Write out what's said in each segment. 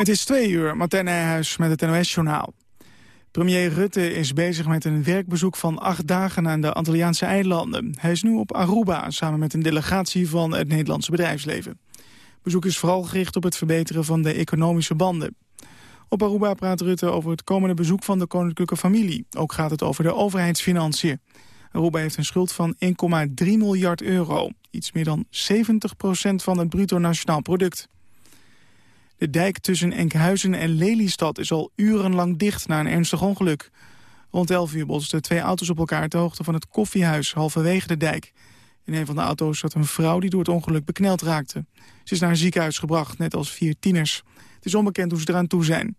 Het is twee uur, Martijn Nijhuis met het NOS-journaal. Premier Rutte is bezig met een werkbezoek van acht dagen aan de Antilliaanse eilanden. Hij is nu op Aruba samen met een delegatie van het Nederlandse bedrijfsleven. Bezoek is vooral gericht op het verbeteren van de economische banden. Op Aruba praat Rutte over het komende bezoek van de koninklijke familie. Ook gaat het over de overheidsfinanciën. Aruba heeft een schuld van 1,3 miljard euro. Iets meer dan 70 procent van het bruto nationaal product. De dijk tussen Enkhuizen en Lelystad is al urenlang dicht na een ernstig ongeluk. Rond 11 uur botsten twee auto's op elkaar ter hoogte van het koffiehuis halverwege de dijk. In een van de auto's zat een vrouw die door het ongeluk bekneld raakte. Ze is naar een ziekenhuis gebracht, net als vier tieners. Het is onbekend hoe ze eraan toe zijn.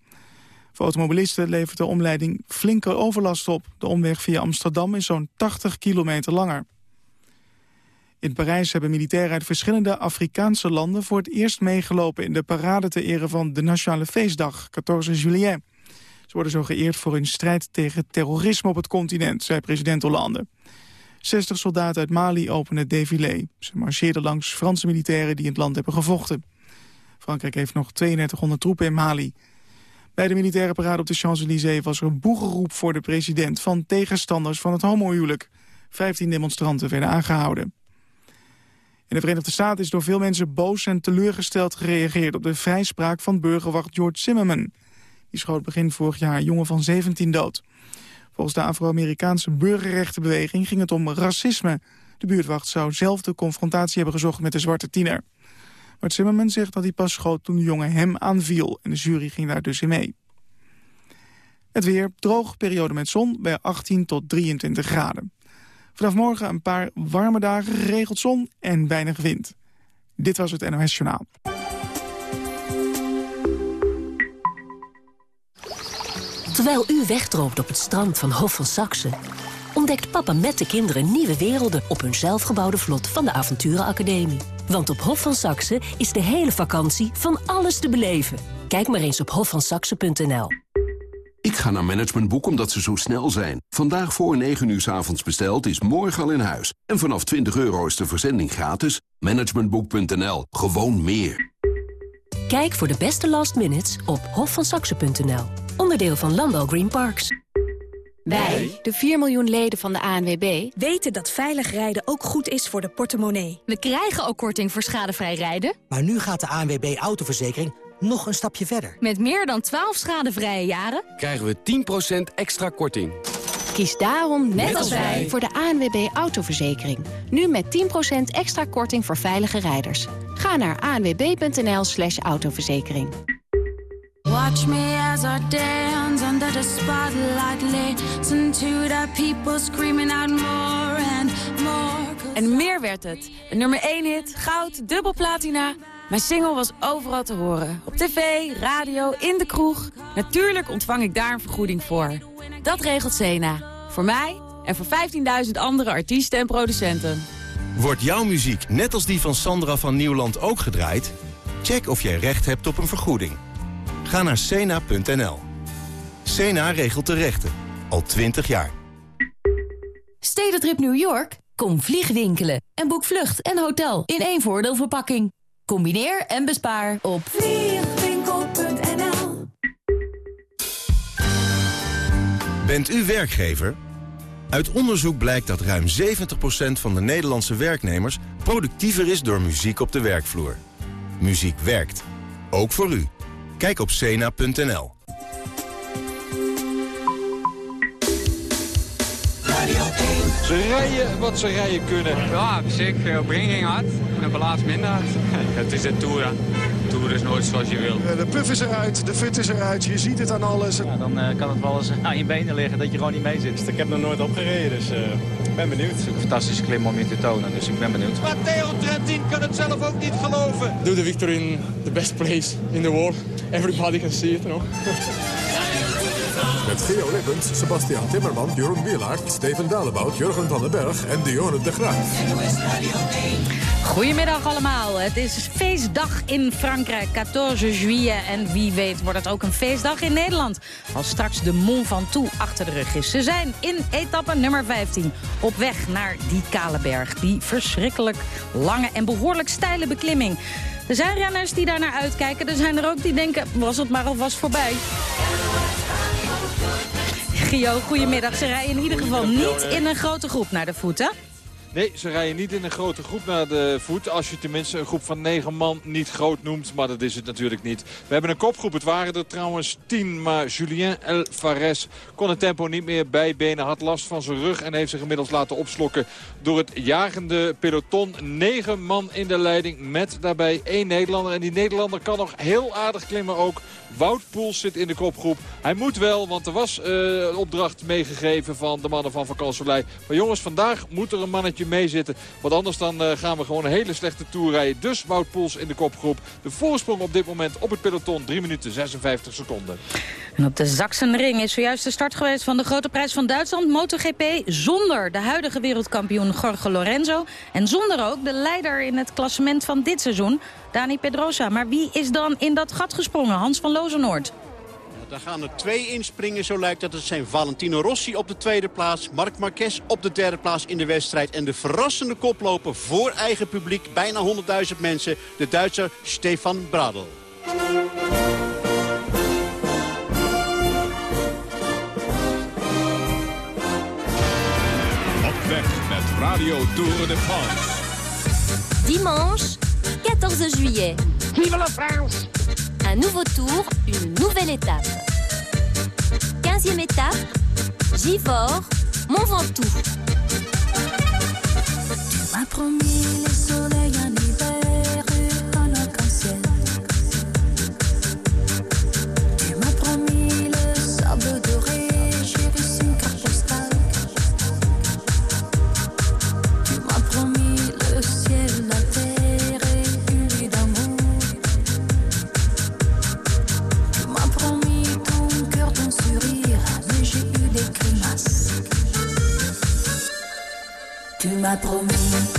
Voor automobilisten levert de omleiding flinke overlast op. De omweg via Amsterdam is zo'n 80 kilometer langer. In Parijs hebben militairen uit verschillende Afrikaanse landen... voor het eerst meegelopen in de parade ter ere van de Nationale Feestdag, 14 juillet. Ze worden zo geëerd voor hun strijd tegen terrorisme op het continent, zei president Hollande. 60 soldaten uit Mali openen het défilé. Ze marcheerden langs Franse militairen die in het land hebben gevochten. Frankrijk heeft nog 3200 troepen in Mali. Bij de militaire parade op de Champs-Élysées was er een boegeroep voor de president... van tegenstanders van het homohuwelijk. 15 demonstranten werden aangehouden. In de Verenigde Staten is door veel mensen boos en teleurgesteld gereageerd... op de vrijspraak van burgerwacht George Zimmerman. Die schoot begin vorig jaar een jongen van 17 dood. Volgens de Afro-Amerikaanse burgerrechtenbeweging ging het om racisme. De buurtwacht zou zelf de confrontatie hebben gezocht met de zwarte tiener. Maar Zimmerman zegt dat hij pas schoot toen de jongen hem aanviel... en de jury ging daar dus in mee. Het weer, droog, periode met zon bij 18 tot 23 graden. Vanaf morgen een paar warme dagen, geregeld zon en weinig wind. Dit was het NOS Journaal. Terwijl u wegdroomt op het strand van Hof van Saxe... ontdekt papa met de kinderen nieuwe werelden... op hun zelfgebouwde vlot van de Avonturenacademie. Want op Hof van Saxe is de hele vakantie van alles te beleven. Kijk maar eens op hofvansaxe.nl. Ik ga naar Managementboek omdat ze zo snel zijn. Vandaag voor 9 uur s avonds besteld is morgen al in huis. En vanaf 20 euro is de verzending gratis. Managementboek.nl. Gewoon meer. Kijk voor de beste last minutes op hofvansaxe.nl. Onderdeel van Landal Green Parks. Wij, de 4 miljoen leden van de ANWB... weten dat veilig rijden ook goed is voor de portemonnee. We krijgen ook korting voor schadevrij rijden. Maar nu gaat de ANWB Autoverzekering nog een stapje verder. Met meer dan 12 schadevrije jaren... krijgen we 10% extra korting. Kies daarom, net, als wij, voor de ANWB Autoverzekering. Nu met 10% extra korting voor veilige rijders. Ga naar anwb.nl slash autoverzekering. Watch me as I dance under the spotlight Listen to the people screaming out more and more En meer werd het. Een nummer 1 hit, goud, dubbel platina... Mijn single was overal te horen. Op tv, radio, in de kroeg. Natuurlijk ontvang ik daar een vergoeding voor. Dat regelt Sena. Voor mij en voor 15.000 andere artiesten en producenten. Wordt jouw muziek net als die van Sandra van Nieuwland ook gedraaid? Check of jij recht hebt op een vergoeding. Ga naar cena.nl. Cena regelt de rechten. Al 20 jaar. Stedentrip New York? Kom vliegwinkelen en boek vlucht en hotel in één voordeelverpakking. Combineer en bespaar op vliegwinkel.nl Bent u werkgever? Uit onderzoek blijkt dat ruim 70% van de Nederlandse werknemers... productiever is door muziek op de werkvloer. Muziek werkt. Ook voor u. Kijk op cena.nl. Ze rijden wat ze rijden kunnen. Ja, op zich, op ging hard en op laatst minder hard. Het is een Tour, hè. Tour is nooit zoals je wil. De puff is eruit, de fit is eruit, je ziet het aan alles. Ja, dan uh, kan het wel eens aan je benen liggen dat je gewoon niet mee zit. Ik heb nog nooit opgereden, dus uh, ik ben benieuwd. Het is een fantastische klim om je te tonen, dus ik ben benieuwd. Matteo Trentin kan het zelf ook niet geloven. Do the victory in the best place in the world. Everybody can see it, you know. Met Geo Lippens, Sebastian Timmerman, Jeroen Wielaert, Steven Dalebout, Jurgen van den Berg en Dionne de Graaf. Goedemiddag allemaal. Het is feestdag in Frankrijk, 14 juillet. En wie weet wordt het ook een feestdag in Nederland. Als straks de Mont Ventoux achter de rug is. Ze zijn in etappe nummer 15 op weg naar die kale berg. Die verschrikkelijk lange en behoorlijk steile beklimming. Er zijn renners die daar naar uitkijken. Er zijn er ook die denken, was het maar alvast voorbij. Gio, goedemiddag. Ze rijden in ieder geval niet in een grote groep naar de voeten. Nee, ze rijden niet in een grote groep naar de voet. Als je tenminste een groep van negen man niet groot noemt. Maar dat is het natuurlijk niet. We hebben een kopgroep. Het waren er trouwens tien. Maar Julien Elfares kon het tempo niet meer bijbenen. Had last van zijn rug en heeft zich inmiddels laten opslokken door het jagende peloton. Negen man in de leiding met daarbij één Nederlander. En die Nederlander kan nog heel aardig klimmen ook. Wout Poels zit in de kopgroep. Hij moet wel, want er was uh, een opdracht meegegeven van de mannen van Vakansolei. Maar jongens, vandaag moet er een mannetje meezitten. Want anders dan uh, gaan we gewoon een hele slechte tour rijden. Dus Wout in de kopgroep. De voorsprong op dit moment op het peloton 3 minuten 56 seconden. En op de Zaksenring is zojuist de start geweest van de grote prijs van Duitsland. MotoGP zonder de huidige wereldkampioen Jorge Lorenzo. En zonder ook de leider in het klassement van dit seizoen, Dani Pedrosa. Maar wie is dan in dat gat gesprongen? Hans van Lozenoord. Daar gaan er twee inspringen, zo lijkt dat. Het zijn Valentino Rossi op de tweede plaats. Marc Marquez op de derde plaats in de wedstrijd. En de verrassende koploper voor eigen publiek, bijna 100.000 mensen. De Duitser Stefan Bradl. Op weg met Radio Tour de France. Dimanche 14 juillet. Vive la France Un nouveau tour, une nouvelle étape. 15e étape, Givors, Mont Ventoux. Promis.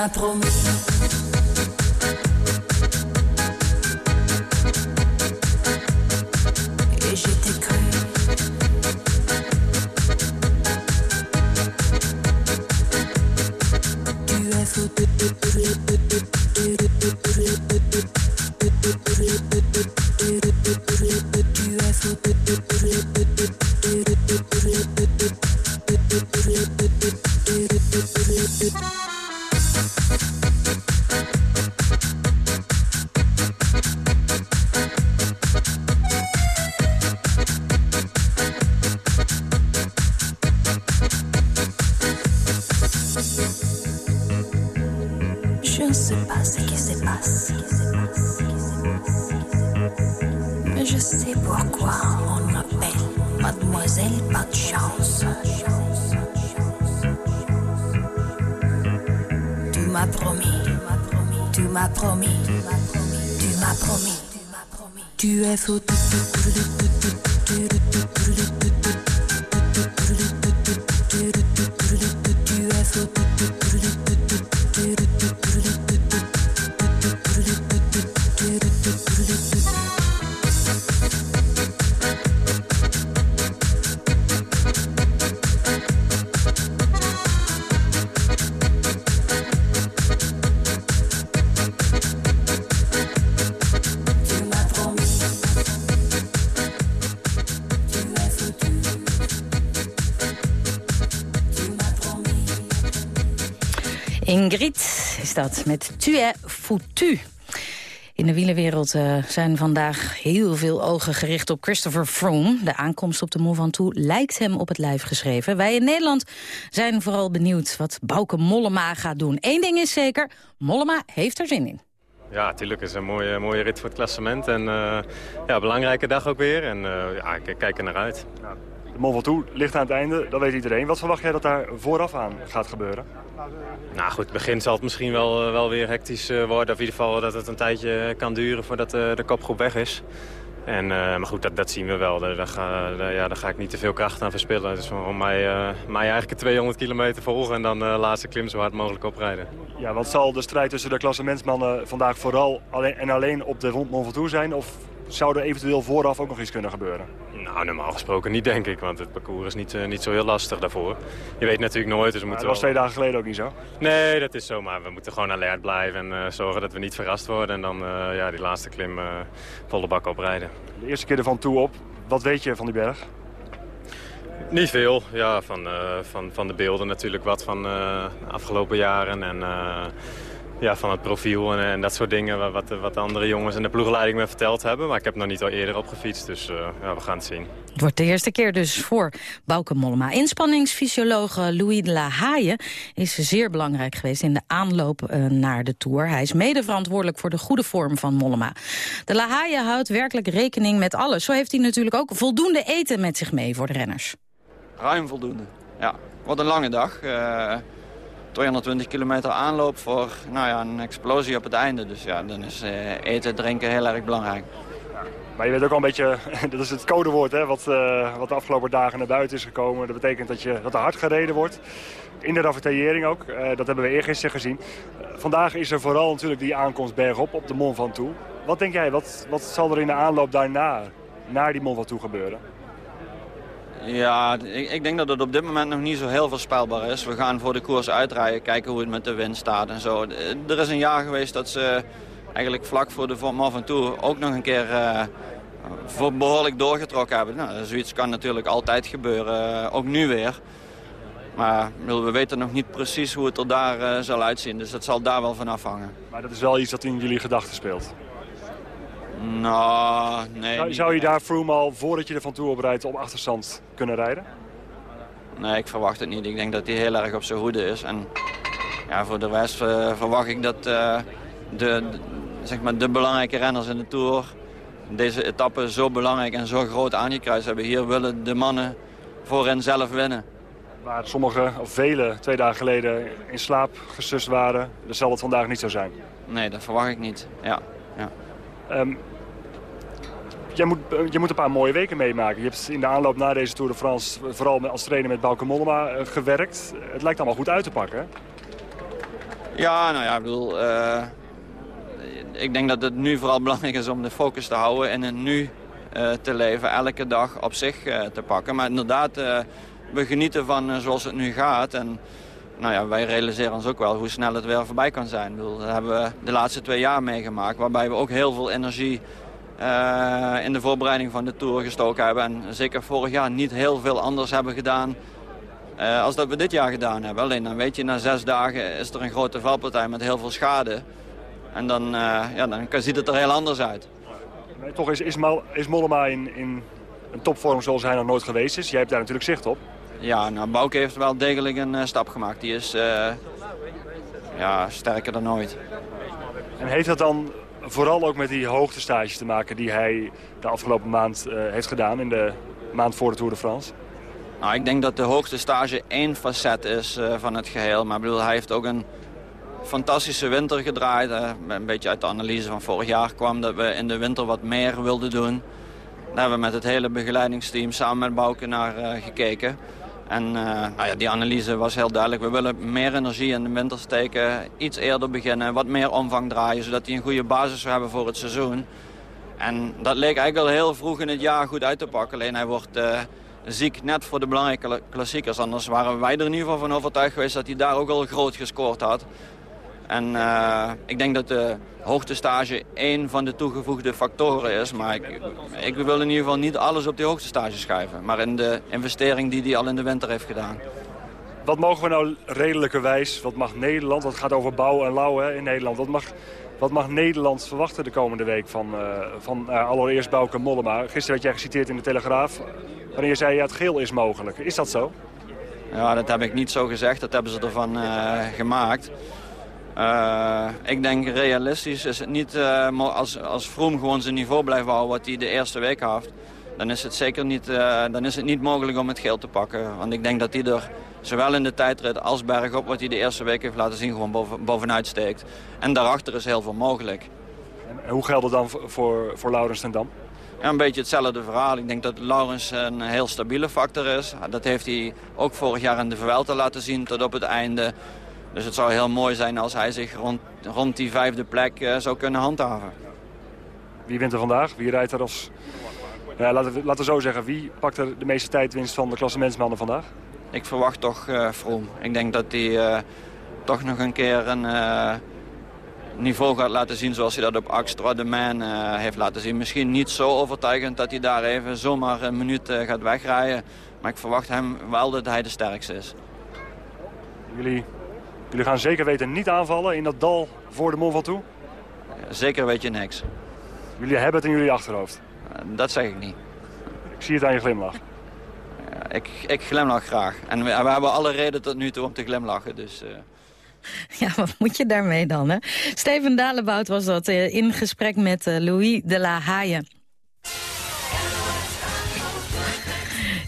m'a promis. Tu es Ingrid is dat, met Tu es foutu. In de wielenwereld eh, zijn vandaag heel veel ogen gericht op Christopher Froome. De aankomst op de Mont Ventoux lijkt hem op het lijf geschreven. Wij in Nederland zijn vooral benieuwd wat Bouke Mollema gaat doen. Eén ding is zeker, Mollema heeft er zin in. Ja, natuurlijk. Het is een mooie, mooie rit voor het klassement. En uh, ja, belangrijke dag ook weer. En uh, ja, ik kijk er naar uit. Ja. De Mont Ventoux ligt aan het einde, dat weet iedereen. Wat verwacht jij dat daar vooraf aan gaat gebeuren? Nou goed, het begin zal het misschien wel, wel weer hectisch worden. Of in ieder geval dat het een tijdje kan duren voordat de kopgroep weg is. En, maar goed, dat, dat zien we wel. Daar, ga, ja, daar ga ik niet te veel kracht aan verspillen. Dus om mij, mij eigenlijk 200 kilometer volgen en dan de laatste klim zo hard mogelijk oprijden. Ja, wat zal de strijd tussen de klassementsmannen vandaag vooral alleen, en alleen op de Mont Ventoux zijn? Of zou er eventueel vooraf ook nog iets kunnen gebeuren? Nou, normaal gesproken niet, denk ik. Want het parcours is niet, uh, niet zo heel lastig daarvoor. Je weet natuurlijk nooit. Dus we moeten dat was twee dagen geleden ook niet zo? Nee, dat is zo. Maar we moeten gewoon alert blijven en uh, zorgen dat we niet verrast worden. En dan uh, ja, die laatste klim volle bak oprijden. De eerste keer ervan toe op. Wat weet je van die berg? Niet veel. Ja, van, van, van de beelden natuurlijk wat van de afgelopen jaren. En ja, van het profiel en, en, dat soort dingen. Wat, wat de andere jongens en de ploegleiding me verteld hebben. Maar ik heb nog niet al eerder op gefietst, dus uh, ja, we gaan het zien. Het wordt de eerste keer dus voor Bouke Mollema. Inspanningsfysioloog Louis de la Haye is zeer belangrijk geweest in de aanloop uh, naar de Tour. Hij is mede verantwoordelijk voor de goede vorm van Mollema. De la Haye houdt werkelijk rekening met alles. Zo heeft hij natuurlijk ook voldoende eten met zich mee voor de renners. Ruim voldoende, ja. Wat een lange dag. Uh... 220 kilometer aanloop voor nou ja, een explosie op het einde. Dus ja, dan is uh, eten, drinken heel erg belangrijk. Maar je weet ook al een beetje, dat is het codewoord hè, wat, uh, wat de afgelopen dagen naar buiten is gekomen. Dat betekent dat, je, dat er hard gereden wordt. In de ravitaillering ook. Uh, dat hebben we eergisteren gezien. vandaag is er vooral natuurlijk die aankomst bergop op de Mont Ventoux. Wat denk jij, wat, wat zal er in de aanloop daarna, naar die Mont Ventoux gebeuren? Ja, ik, ik, denk dat het op dit moment nog niet zo heel voorspelbaar is. We gaan voor de koers uitrijden, kijken hoe het met de wind staat en zo. Er is een jaar geweest dat ze eigenlijk vlak voor de Mont Ventoux ook nog een keer voor behoorlijk doorgetrokken hebben. Nou, zoiets kan natuurlijk altijd gebeuren, uh, ook nu weer. Maar we weten nog niet precies hoe het er daar uh, zal uitzien, dus dat zal daar wel van afhangen. Maar dat is wel iets dat in jullie gedachten speelt? Nou, nee. Zou, zou je daar Froome al, voordat je er van toe oprijdt, op achterstand kunnen rijden? Nee, ik verwacht het niet. Ik denk dat hij heel erg op zijn hoede is. En ja, voor de rest uh, verwacht ik dat uh, de, de, zeg maar de belangrijke renners in de Tour... deze etappe zo belangrijk en zo groot aangekruist hebben. Hier willen de mannen voorin zelf winnen. Waar sommigen, of vele, twee dagen geleden in slaap gesust waren... dat zal het vandaag niet zo zijn. Nee, dat verwacht ik niet. Ja. ja. Um, jij moet, je moet een paar mooie weken meemaken. Je hebt in de aanloop naar deze Tour de France vooral als trainer met Bauke Mollema gewerkt. Het lijkt allemaal goed uit te pakken. Ja, nou ja, ik bedoel... Ik denk dat het nu vooral belangrijk is om de focus te houden en het nu te leven. Elke dag op zich te pakken. Maar inderdaad, we genieten van zoals het nu gaat. En nou ja, wij realiseren ons ook wel hoe snel het weer voorbij kan zijn. Ik bedoel, dat hebben we de laatste twee jaar meegemaakt. Waarbij we ook heel veel energie uh, in de voorbereiding van de Tour gestoken hebben. En zeker vorig jaar niet heel veel anders hebben gedaan uh, als dat we dit jaar gedaan hebben. Alleen dan weet je, na zes dagen is er een grote valpartij met heel veel schade. En dan, uh, ja, dan ziet het er heel anders uit. Nee, toch is, is, Mal, is Mollema in, in een topvorm zoals hij nog nooit geweest is. Jij hebt daar natuurlijk zicht op. Ja, nou, Bouke heeft wel degelijk een stap gemaakt. Die is ja, sterker dan ooit. En heeft dat dan vooral ook met die hoogtestages te maken die hij de afgelopen maand uh, heeft gedaan in de maand voor de Tour de France? Nou, ik denk dat de hoogste stage één facet is uh, van het geheel. Maar bedoel, hij heeft ook een fantastische winter gedraaid. Uh, een beetje uit de analyse van vorig jaar kwam dat we in de winter wat meer wilden doen. Daar hebben we met het hele begeleidingsteam samen met Bouke naar gekeken. En uh, nou ja, die analyse was heel duidelijk. We willen meer energie in de winter steken, iets eerder beginnen, wat meer omvang draaien... zodat hij een goede basis zou hebben voor het seizoen. En dat leek eigenlijk al heel vroeg in het jaar goed uit te pakken. Alleen hij wordt uh, ziek net voor de belangrijke klassiekers. Anders waren wij er in ieder geval van overtuigd geweest dat hij daar ook al groot gescoord had. En uh, ik denk dat de hoogtestage één van de toegevoegde factoren is. Maar ik, ik, wil in ieder geval niet alles op die hoogtestage schuiven. Maar in de investering die hij al in de winter heeft gedaan. Wat mogen we nou redelijkerwijs, wat mag Nederland, wat gaat over bouw en lauw hè, in Nederland. Wat mag, wat mag Nederland verwachten de komende week van, uh, van uh, allereerst Bouke Mollema? Gisteren werd jij geciteerd in de Telegraaf. Wanneer je zei ja, het geel is mogelijk. Is dat zo? Ja, dat heb ik niet zo gezegd. Dat hebben ze ervan uh, gemaakt. Uh, ik denk realistisch is het niet, uh, maar als, als Vroom gewoon zijn niveau blijft houden wat hij de eerste week heeft, dan is het zeker niet, uh, dan is het niet mogelijk om het geld te pakken. Want ik denk dat hij er zowel in de tijdrit als bergop wat hij de eerste week heeft laten zien gewoon boven, bovenuit steekt. En daarachter is heel veel mogelijk. En hoe geldt het dan voor, voor Laurens ten Dam? Ja, een beetje hetzelfde verhaal. Ik denk dat Laurens een heel stabiele factor is. Dat heeft hij ook vorig jaar in de Vuelta laten zien tot op het einde. Dus het zou heel mooi zijn als hij zich rond, rond die vijfde plek uh, zou kunnen handhaven. Wie wint er vandaag? Wie rijdt er als... Ja, laten, we, laten we zo zeggen, wie pakt er de meeste tijdwinst van de klassementsmannen vandaag? Ik verwacht toch uh, Vroom. Ik denk dat hij uh, toch nog een keer een niveau gaat laten zien zoals hij dat op Axtra de Man heeft laten zien. Misschien niet zo overtuigend dat hij daar even zomaar een minuut gaat wegrijden. Maar ik verwacht hem wel dat hij de sterkste is. Jullie Jullie gaan zeker weten niet aanvallen in dat dal voor de Mont Ventoux? Zeker weet je niks. Jullie hebben het in jullie achterhoofd? Dat zeg ik niet. Ik zie het aan je glimlach. ik, ik glimlach graag. En we, we, hebben alle reden tot nu toe om te glimlachen. Dus, uh... Ja, wat moet je daarmee dan, hè? Steven Dalebout was dat in gesprek met Louis de la Haye.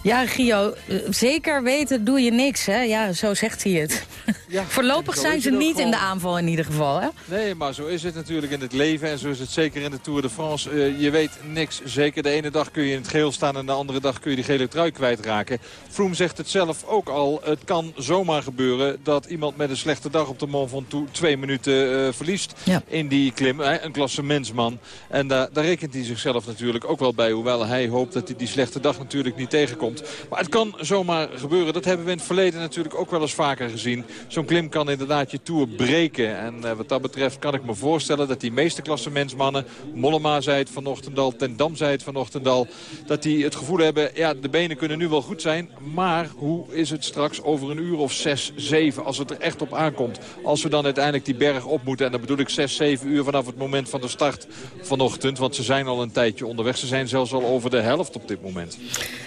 Ja, Gio, zeker weten doe je niks, hè? Ja, zo zegt hij het. Ja, Voorlopig zijn ze niet in de aanval in ieder geval, hè? Nee, maar zo is het natuurlijk in het leven en zo is het zeker in de Tour de France. Uh, je weet niks zeker. De ene dag kun je in het geel staan en de andere dag kun je die gele trui kwijtraken. Froome zegt het zelf ook al. Het kan zomaar gebeuren dat iemand met een slechte dag op de Mont Ventoux twee minuten uh, verliest ja. in die klim. Hè? Een klassementsman. En daar, daar rekent hij zichzelf natuurlijk ook wel bij. Hoewel hij hoopt dat hij die slechte dag natuurlijk niet tegenkomt. Maar het kan zomaar gebeuren. Dat hebben we in het verleden natuurlijk ook wel eens vaker gezien. Zo'n klim kan inderdaad je Tour breken. En uh, wat dat betreft kan ik me voorstellen dat die meeste klassementsmannen... Mollema zei het vanochtend al, Ten Dam zei het vanochtend al... dat die het gevoel hebben, ja, de benen kunnen nu wel goed zijn... maar hoe is het straks over een uur of zes, zeven... als het er echt op aankomt. Als we dan uiteindelijk die berg op moeten... en dan bedoel ik zes, zeven uur vanaf het moment van de start vanochtend... want ze zijn al een tijdje onderweg. Ze zijn zelfs al over de helft op dit moment.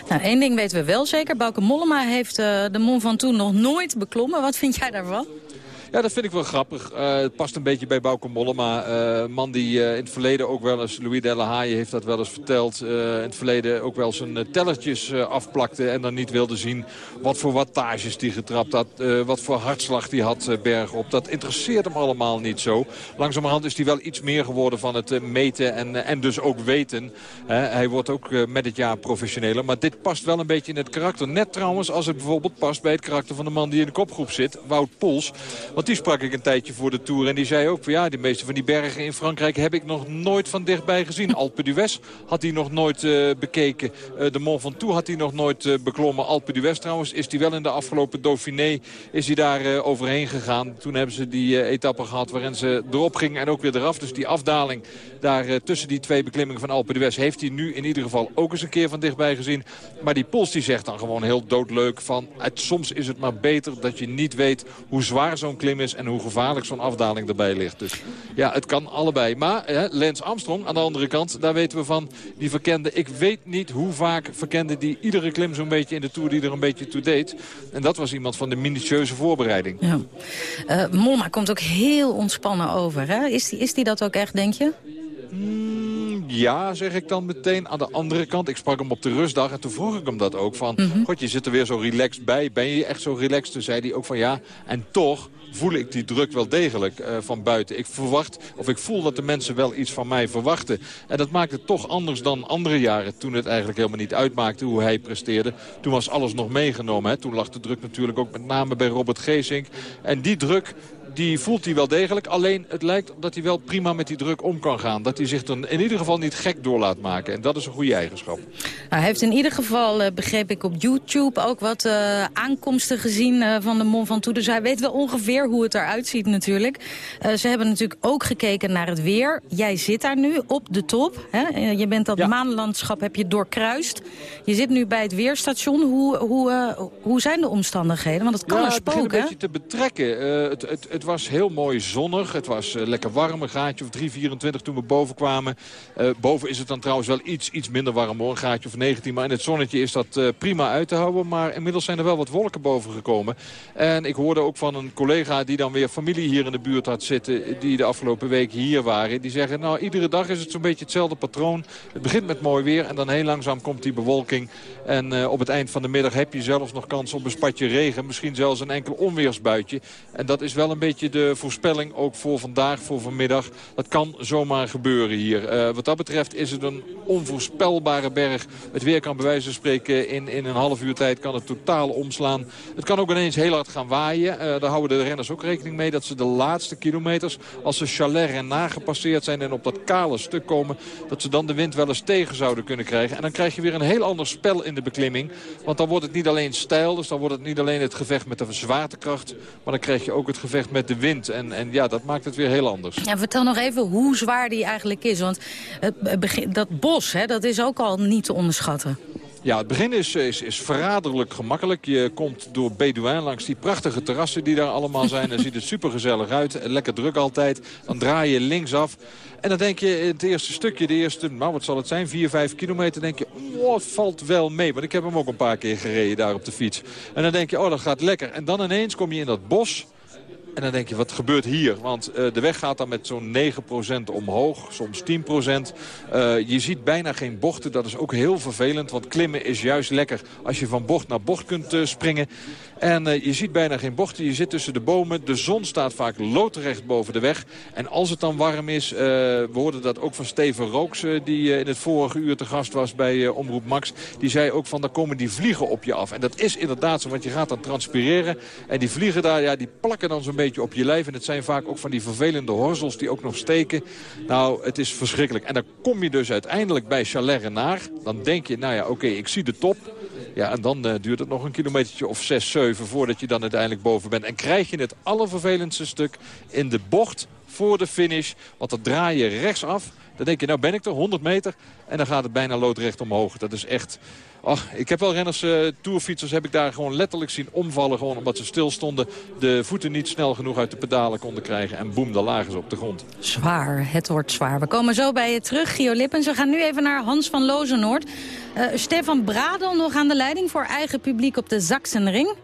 Nou, één ding weten we wel zeker. Bauke Mollema heeft uh, de Mont Ventoux nog nooit beklommen. Wat vind jij daarvan? Ja, dat vind ik wel grappig. Uh, het past een beetje bij Bauke Mollema. Uh, man die uh, in het verleden ook wel eens, Louis Delahaye heeft dat wel eens verteld... in het verleden ook wel zijn tellertjes afplakte en dan niet wilde zien... wat voor wattages die getrapt had, wat voor hartslag die had bergop. Dat interesseert hem allemaal niet zo. Langzamerhand is hij wel iets meer geworden van het meten en, en dus ook weten. hij wordt ook met het jaar professioneler. Maar dit past wel een beetje in het karakter. Net trouwens als het bijvoorbeeld past bij het karakter van de man die in de kopgroep zit, Wout Pols. Want die sprak ik een tijdje voor de Tour. En die zei ook van ja, de meeste van die bergen in Frankrijk heb ik nog nooit van dichtbij gezien. Alpe d'Huez had hij nog nooit uh, bekeken. Uh, de Mont Ventoux had hij nog nooit uh, beklommen. Alpe d'Huez trouwens is hij wel in de afgelopen Dauphiné is hij daar overheen gegaan. Toen hebben ze die etappe gehad waarin ze erop gingen en ook weer eraf. Dus die afdaling daar tussen die twee beklimmingen van Alpe d'Huez heeft hij nu in ieder geval ook eens een keer van dichtbij gezien. Maar die Pols die zegt dan gewoon heel doodleuk van het, soms is het maar beter dat je niet weet hoe zwaar zo'n is en hoe gevaarlijk zo'n afdaling erbij ligt. Dus ja, het kan allebei. Maar hè, Lance Armstrong aan de andere kant, daar weten we van die verkende. Ik weet niet hoe vaak verkende die iedere klim zo'n beetje in de Tour die er een beetje toe deed. En dat was iemand van de minutieuze voorbereiding. Ja. Uh, komt ook heel ontspannen over. Hè? Is, die, is die dat ook echt, denk je? Mm, ja, zeg ik dan meteen. Aan de andere kant, ik sprak hem op de rustdag en toen vroeg ik hem dat ook. Van, mm -hmm. god, je zit er weer zo relaxed bij. Ben je echt zo relaxed? Toen zei hij ook van ja. En toch voel ik die druk wel degelijk uh, van buiten. Ik verwacht, of ik voel dat de mensen wel iets van mij verwachten. En dat maakt het toch anders dan andere jaren. Toen het eigenlijk helemaal niet uitmaakte hoe hij presteerde. Toen was alles nog meegenomen. Hè. Toen lag de druk natuurlijk ook met name bij Robert Geesink. En die druk, die voelt hij wel degelijk. Alleen het lijkt dat hij wel prima met die druk om kan gaan. Dat hij zich er in ieder geval niet gek door laat maken. En dat is een goede eigenschap. Nou, hij heeft in ieder geval, uh, begreep ik op YouTube, ook wat uh, aankomsten gezien uh, van de Mont Ventoux. Dus hij weet wel ongeveer hoe het eruit ziet natuurlijk. ze hebben natuurlijk ook gekeken naar het weer. Jij zit daar nu op de top. Hè? je bent dat ja. maanlandschap heb je doorkruist. Je zit nu bij het weerstation. Hoe, hoe, hoe zijn de omstandigheden? Want het kan ja, er spoken. Het begint een beetje te betrekken. het, het, het was heel mooi zonnig. Het was uh, lekker warm, een gaatje of 3, 24 toen we boven kwamen. Uh, boven is het dan trouwens wel iets, iets minder warm hoor, een gaatje of 19. Maar in het zonnetje is dat uh, prima uit te houden. Maar inmiddels zijn er wel wat wolken boven gekomen. En ik hoorde ook van een collega die dan weer familie hier in de buurt had zitten... die de afgelopen week hier waren. Die zeggen, nou, iedere dag is het zo'n beetje hetzelfde patroon. Het begint met mooi weer en dan heel langzaam komt die bewolking. En op het eind van de middag heb je zelfs nog kans op een spatje regen. Misschien zelfs een enkel onweersbuitje. En dat is wel een beetje de voorspelling ook voor vandaag, voor vanmiddag. Dat kan zomaar gebeuren hier. Uh, wat dat betreft is het een onvoorspelbare berg. Het weer kan bij wijze van spreken in, in een half uur tijd kan het totaal omslaan. Het kan ook ineens heel hard gaan waaien. Uh, daar houden de renners ook rekening mee dat ze de laatste kilometers... als ze Chalet en nagepasseerd zijn en op dat kale stuk komen... dat ze dan de wind wel eens tegen zouden kunnen krijgen. En dan krijg je weer een heel ander spel in de beklimming. Want dan wordt het niet alleen stijl, dus dan wordt het niet alleen het gevecht met de zwaartekracht... maar dan krijg je ook het gevecht met de wind. En, en ja, dat maakt het weer heel anders. Ja, vertel nog even hoe zwaar die eigenlijk is. Want het begin, dat bos, hè, dat is ook al niet te onderschatten. Ja, het begin is, is, is verraderlijk gemakkelijk. Je komt door Bedouin langs die prachtige terrassen die daar allemaal zijn. Dan ziet het supergezellig uit. Lekker druk altijd. Dan draai je linksaf. En dan denk je, het eerste stukje, de eerste, nou wat zal het zijn, 4, 5 kilometer, denk je, oh, het valt wel mee. Want ik heb hem ook een paar keer gereden daar op de fiets. En dan denk je, oh, dat gaat lekker. En dan ineens kom je in dat bos. En dan denk je, wat gebeurt hier? Want uh, de weg gaat dan met zo'n 9% omhoog, soms 10%. Uh, je ziet bijna geen bochten, dat is ook heel vervelend. Want klimmen is juist lekker als je van bocht naar bocht kunt uh, springen. En je ziet bijna geen bochten, je zit tussen de bomen. De zon staat vaak loodrecht boven de weg. En als het dan warm is, we hoorden dat ook van Steven Rooks... Die in het vorige uur te gast was bij Omroep Max. Die zei ook van, dan komen die vliegen op je af. En dat is inderdaad zo, want je gaat dan transpireren. En die vliegen daar, ja, die plakken dan zo'n beetje op je lijf. En het zijn vaak ook van die vervelende horzels die ook nog steken. Nou, het is verschrikkelijk. En dan kom je dus uiteindelijk bij Chalet Renard. Dan denk je, nou ja, oké, ik zie de top... Ja, en dan uh, duurt het nog een kilometertje of 6, 7 voordat je dan uiteindelijk boven bent. En krijg je het allervervelendste stuk in de bocht voor de finish. Want dan draai je rechtsaf. Dan denk je, nou ben ik er, 100 meter. En dan gaat het bijna loodrecht omhoog. Dat is echt... Ach, ik heb wel renners, uh, tourfietsers heb ik daar gewoon letterlijk zien omvallen. Gewoon omdat ze stil stonden. De voeten niet snel genoeg uit de pedalen konden krijgen. En boem, dan lagen ze op de grond. Zwaar, het wordt zwaar. We komen zo bij je terug, Gio Lippens. We gaan nu even naar Hans van Lozenoord. Uh, Stefan Bradel nog aan de leiding voor eigen publiek op de Zaksenring.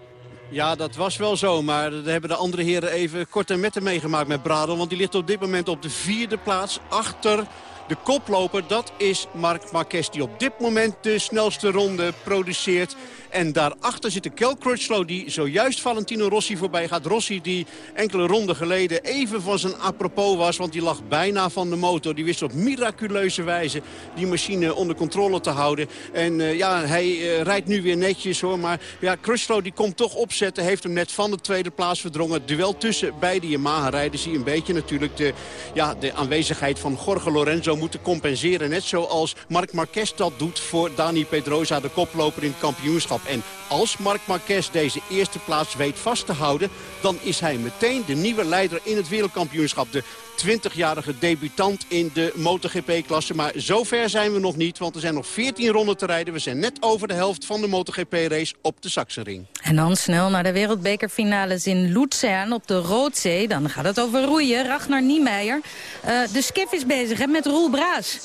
Ja, dat was wel zo. Maar daar hebben de andere heren even kort en metten meegemaakt met Bradel. Want die ligt op dit moment op de vierde plaats achter de koploper. Dat is Marc Marquez die op dit moment de snelste ronde produceert. En daarachter zit de Kel Crutchlow die zojuist Valentino Rossi voorbij gaat. Rossi die enkele ronden geleden even van zijn apropos was. Want die lag bijna van de motor. Die wist op miraculeuze wijze die machine onder controle te houden. En uh, ja, hij uh, rijdt nu weer netjes hoor. Maar ja, Crutchlow die komt toch opzetten. Heeft hem net van de tweede plaats verdrongen. Duel tussen beide Yamaha-rijders. Die een beetje natuurlijk de, ja, de aanwezigheid van Jorge Lorenzo moeten compenseren. Net zoals Marc Marquez dat doet voor Dani Pedrosa, de koploper in het kampioenschap. En als Marc Marquez deze eerste plaats weet vast te houden... dan is hij meteen de nieuwe leider in het wereldkampioenschap. De 20-jarige debutant in de MotoGP-klasse. Maar zover zijn we nog niet, want er zijn nog 14 ronden te rijden. We zijn net over de helft van de MotoGP-race op de Saxenring. En dan snel naar de wereldbekerfinales in Luzern op de Roodzee. Dan gaat het over roeien. Ragnar Niemeyer. Uh, de skif is bezig hè, met Roel Braas.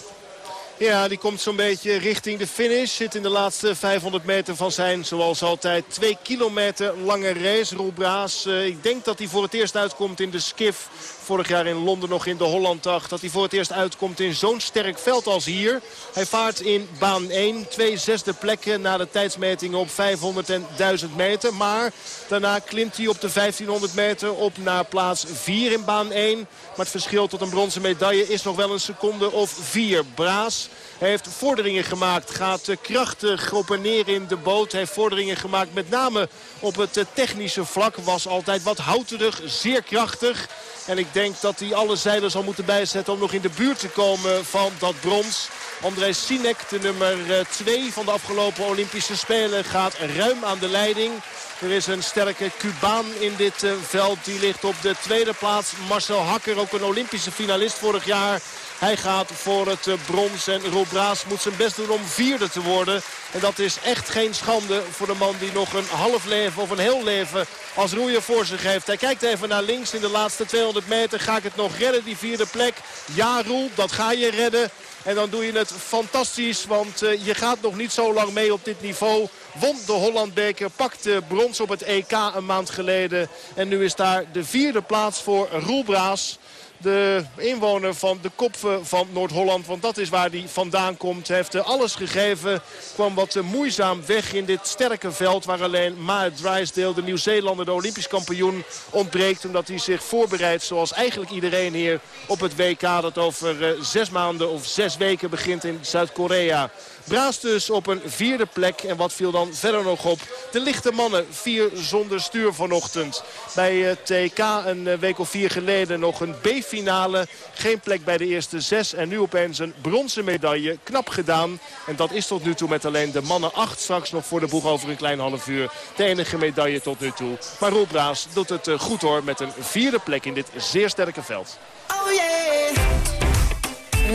Ja, die komt zo'n beetje richting de finish. Zit in de laatste 500 meter van zijn, zoals altijd, twee kilometer lange race. Roel Braas, uh, ik denk dat hij voor het eerst uitkomt in de skiff. Vorig jaar in Londen nog in de Hollanddag. Dat hij voor het eerst uitkomt in zo'n sterk veld als hier. Hij vaart in baan 1. Twee zesde plekken na de tijdsmetingen op 500 en 1000 meter. Maar daarna klimt hij op de 1500 meter op naar plaats 4 in baan 1. Maar het verschil tot een bronzen medaille is nog wel een seconde of 4. Braas hij heeft vorderingen gemaakt. Gaat krachtig op en neer in de boot. Hij heeft vorderingen gemaakt met name op het technische vlak. Was altijd wat houterig, zeer krachtig. En ik denk dat hij alle zeilen zal moeten bijzetten om nog in de buurt te komen van dat brons. André Sinek, de nummer 2 van de afgelopen Olympische Spelen, gaat ruim aan de leiding. Er is een sterke Cubaan in dit uh, veld. Die ligt op de tweede plaats. Marcel Hakker, ook een Olympische finalist vorig jaar. Hij gaat voor het uh, brons en Roel Braas moet zijn best doen om vierde te worden. En dat is echt geen schande voor de man die nog een half leven of een heel leven als roeier voor zich heeft. Hij kijkt even naar links in de laatste 200 meter. Ga ik het nog redden, die vierde plek? Ja, Roel, dat ga je redden. En dan doe je het fantastisch, want uh, je gaat nog niet zo lang mee op dit niveau. Won de Hollandbeker, pakte brons op het EK een maand geleden. En nu is daar de vierde plaats voor Roel Braas de inwoner van de kop van Noord-Holland. Want dat is waar hij vandaan komt. Heeft eh, alles gegeven. Kwam wat eh, moeizaam weg in dit sterke veld. Waar alleen Maat Drysdale, de Nieuw-Zeelander, de Olympisch kampioen, ontbreekt. Omdat hij zich voorbereidt zoals eigenlijk iedereen hier op het WK. Dat over uh, zes maanden of zes weken begint in Zuid-Korea. Braas dus op een vierde plek. En wat viel dan verder nog op? De lichte mannen, vier zonder stuur vanochtend. Bij het TK een week of vier geleden nog een B-finale. Geen plek bij de eerste zes. En nu opeens een bronzen medaille. Knap gedaan. En dat is tot nu toe met alleen de mannen acht. Straks nog voor de boeg over een klein half uur. De enige medaille tot nu toe. Maar Roel Braas doet het goed hoor. Met een vierde plek in dit zeer sterke veld. Oh yeah!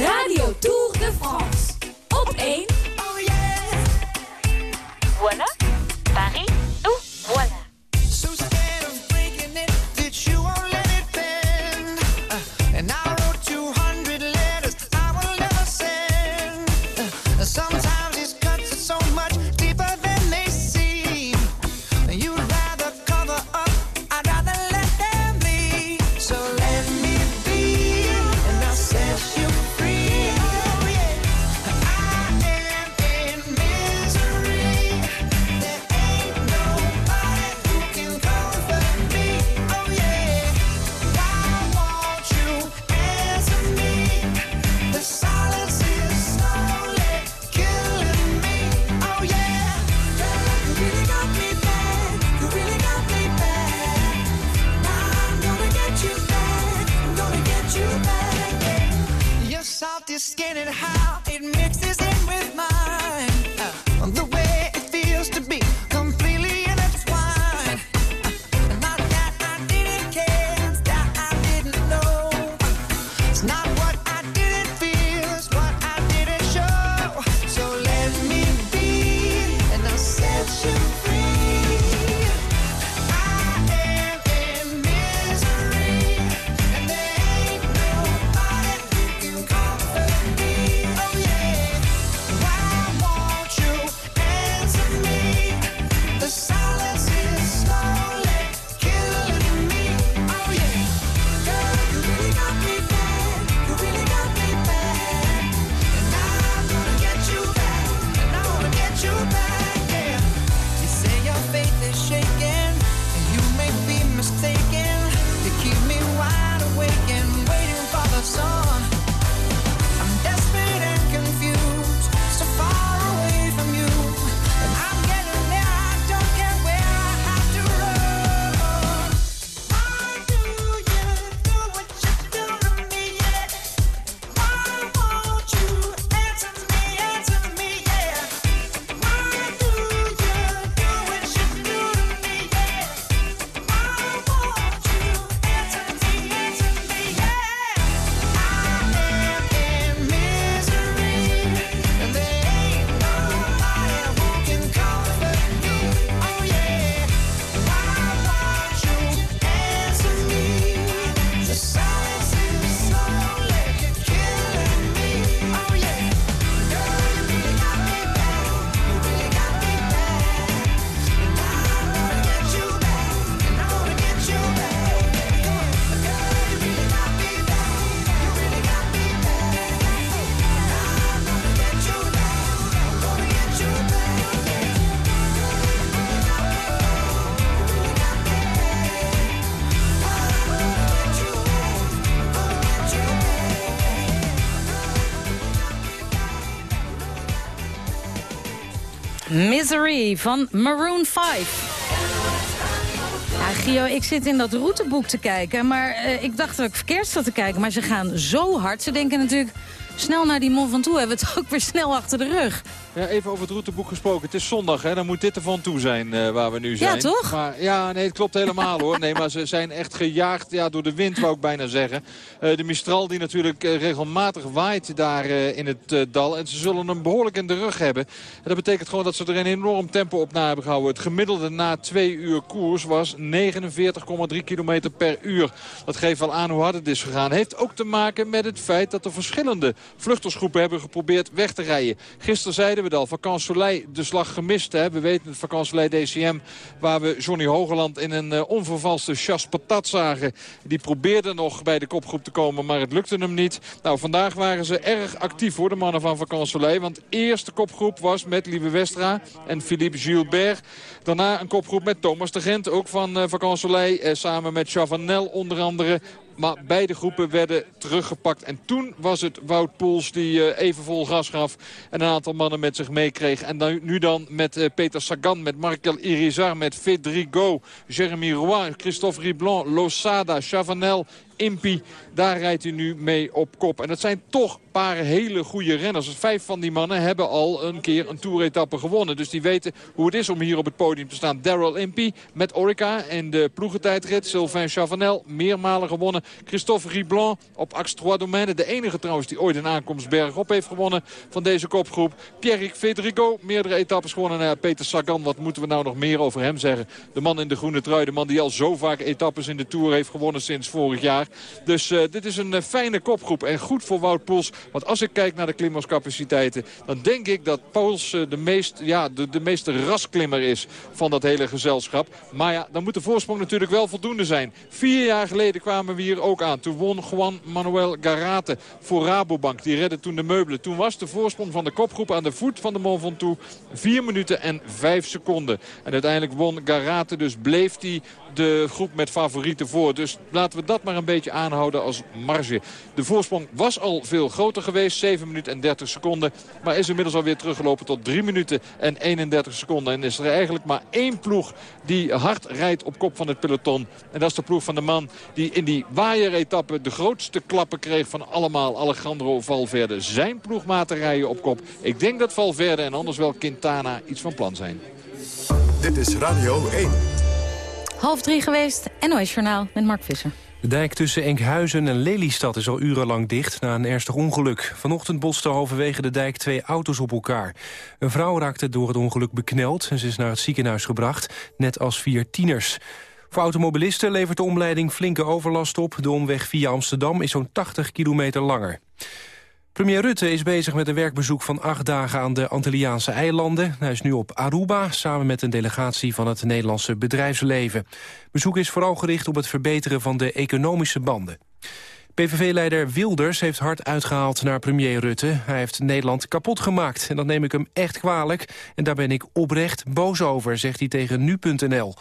Radio Tour de France. Op 1. Oh yeah! Voilà, Misery van Maroon 5. Ja, Gio, ik zit in dat routeboek te kijken, maar eh, ik dacht dat ik verkeerd zat te kijken. Maar ze gaan zo hard. Ze denken natuurlijk snel naar die Mont Ventoux hebben we het ook weer snel achter de rug. Ja, even over het routeboek gesproken. Het is zondag, hè? dan moet dit er van toe zijn eh, waar we nu zijn. Ja, toch? Maar, ja, nee, het klopt helemaal hoor. Nee, maar ze zijn echt gejaagd ja, door de wind, wou ik bijna zeggen. Eh, de Mistral die natuurlijk eh, regelmatig waait daar in het dal. En ze zullen hem behoorlijk in de rug hebben. En dat betekent gewoon dat ze er een enorm tempo op na hebben gehouden. Het gemiddelde na twee uur koers was 49,3 kilometer per uur. Dat geeft wel aan hoe hard het is gegaan. Heeft ook te maken met het feit dat er verschillende vluchtersgroepen hebben geprobeerd weg te rijden. Gisteren zeiden we het al. Vakant Soleil de slag gemist. Hè. We weten het Vakant DCM waar we Johnny Hogeland in een uh, onvervalste chas patat zagen. Die probeerde nog bij de kopgroep te komen, maar het lukte hem niet. Nou, vandaag waren ze erg actief voor de mannen van Vakant. Want eerst de kopgroep was met Lieve Westra en Philippe Gilbert. Daarna een kopgroep met Thomas de Gent, ook van uh. Eh, samen met Chavanel onder andere. Maar beide groepen werden teruggepakt. En toen was het Wout Poels die uh, even vol gas gaf. En een aantal mannen met zich meekreeg. En nu dan met uh, Peter Sagan, met Markel Irizar, met Federico, Jeremy Roy, Christophe Riblon, Losada, Chavanel, Impi. Daar rijdt hij nu mee op kop. En dat zijn toch een paar hele goede renners. Vijf van die mannen hebben al een keer een toeretappe gewonnen. Dus die weten hoe het is om hier op het podium te staan. Daryl Impey met Orica in de ploegentijdrit. Sylvain Chavanel, meermalen gewonnen. Christophe Riblon op Axe Trois. De enige trouwens die ooit een aankomst bergop heeft gewonnen van deze kopgroep. Pierrick Federico, meerdere etappes gewonnen. Nou Peter Sagan, wat moeten we nou nog meer over hem zeggen? De man in de groene trui, de man die al zo vaak etappes in de Tour heeft gewonnen sinds vorig jaar. Dus uh, dit is een uh, fijne kopgroep en goed voor Wout Poels. Want als ik kijk naar de klimmerscapaciteiten... dan denk ik dat Poels uh, de, meest, ja, de, de meeste rasklimmer is van dat hele gezelschap. Maar ja, dan moet de voorsprong natuurlijk wel voldoende zijn. Vier jaar geleden kwamen we hier ook aan. Toen won Juan Manuel Garate voor Rabobank. Die redde toen de meubelen. Toen was de voorsprong van de kopgroep aan de voet van de Mont Ventoux 4 minuten en 5 seconden. En uiteindelijk won Garate, dus bleef hij de groep met favorieten voor. Dus laten we dat maar een beetje aanhouden als marge. De voorsprong was al veel groter geweest. 7 minuten en 30 seconden. Maar is inmiddels alweer teruggelopen tot 3 minuten en 31 seconden. En is er eigenlijk maar één ploeg die hard rijdt op kop van het peloton. En dat is de ploeg van de man die in die waaieretappe de grootste klappen kreeg van allemaal. Alejandro Valverde. Zijn ploegmaten rijden op kop. Ik denk dat Valverde en anders wel Quintana iets van plan zijn. Dit is Radio 1. Half drie geweest, NOS Journaal met Mark Visser. De dijk tussen Enkhuizen en Lelystad is al urenlang dicht na een ernstig ongeluk. Vanochtend botsten halverwege de dijk twee auto's op elkaar. Een vrouw raakte door het ongeluk bekneld en ze is naar het ziekenhuis gebracht, net als vier tieners. Voor automobilisten levert de omleiding flinke overlast op. De omweg via Amsterdam is zo'n 80 kilometer langer. Premier Rutte is bezig met een werkbezoek van acht dagen aan de Antilliaanse eilanden. Hij is nu op Aruba samen met een delegatie van het Nederlandse bedrijfsleven. Bezoek is vooral gericht op het verbeteren van de economische banden. PVV-leider Wilders heeft hard uitgehaald naar premier Rutte. Hij heeft Nederland kapot gemaakt en dat neem ik hem echt kwalijk. En daar ben ik oprecht boos over, zegt hij tegen nu.nl.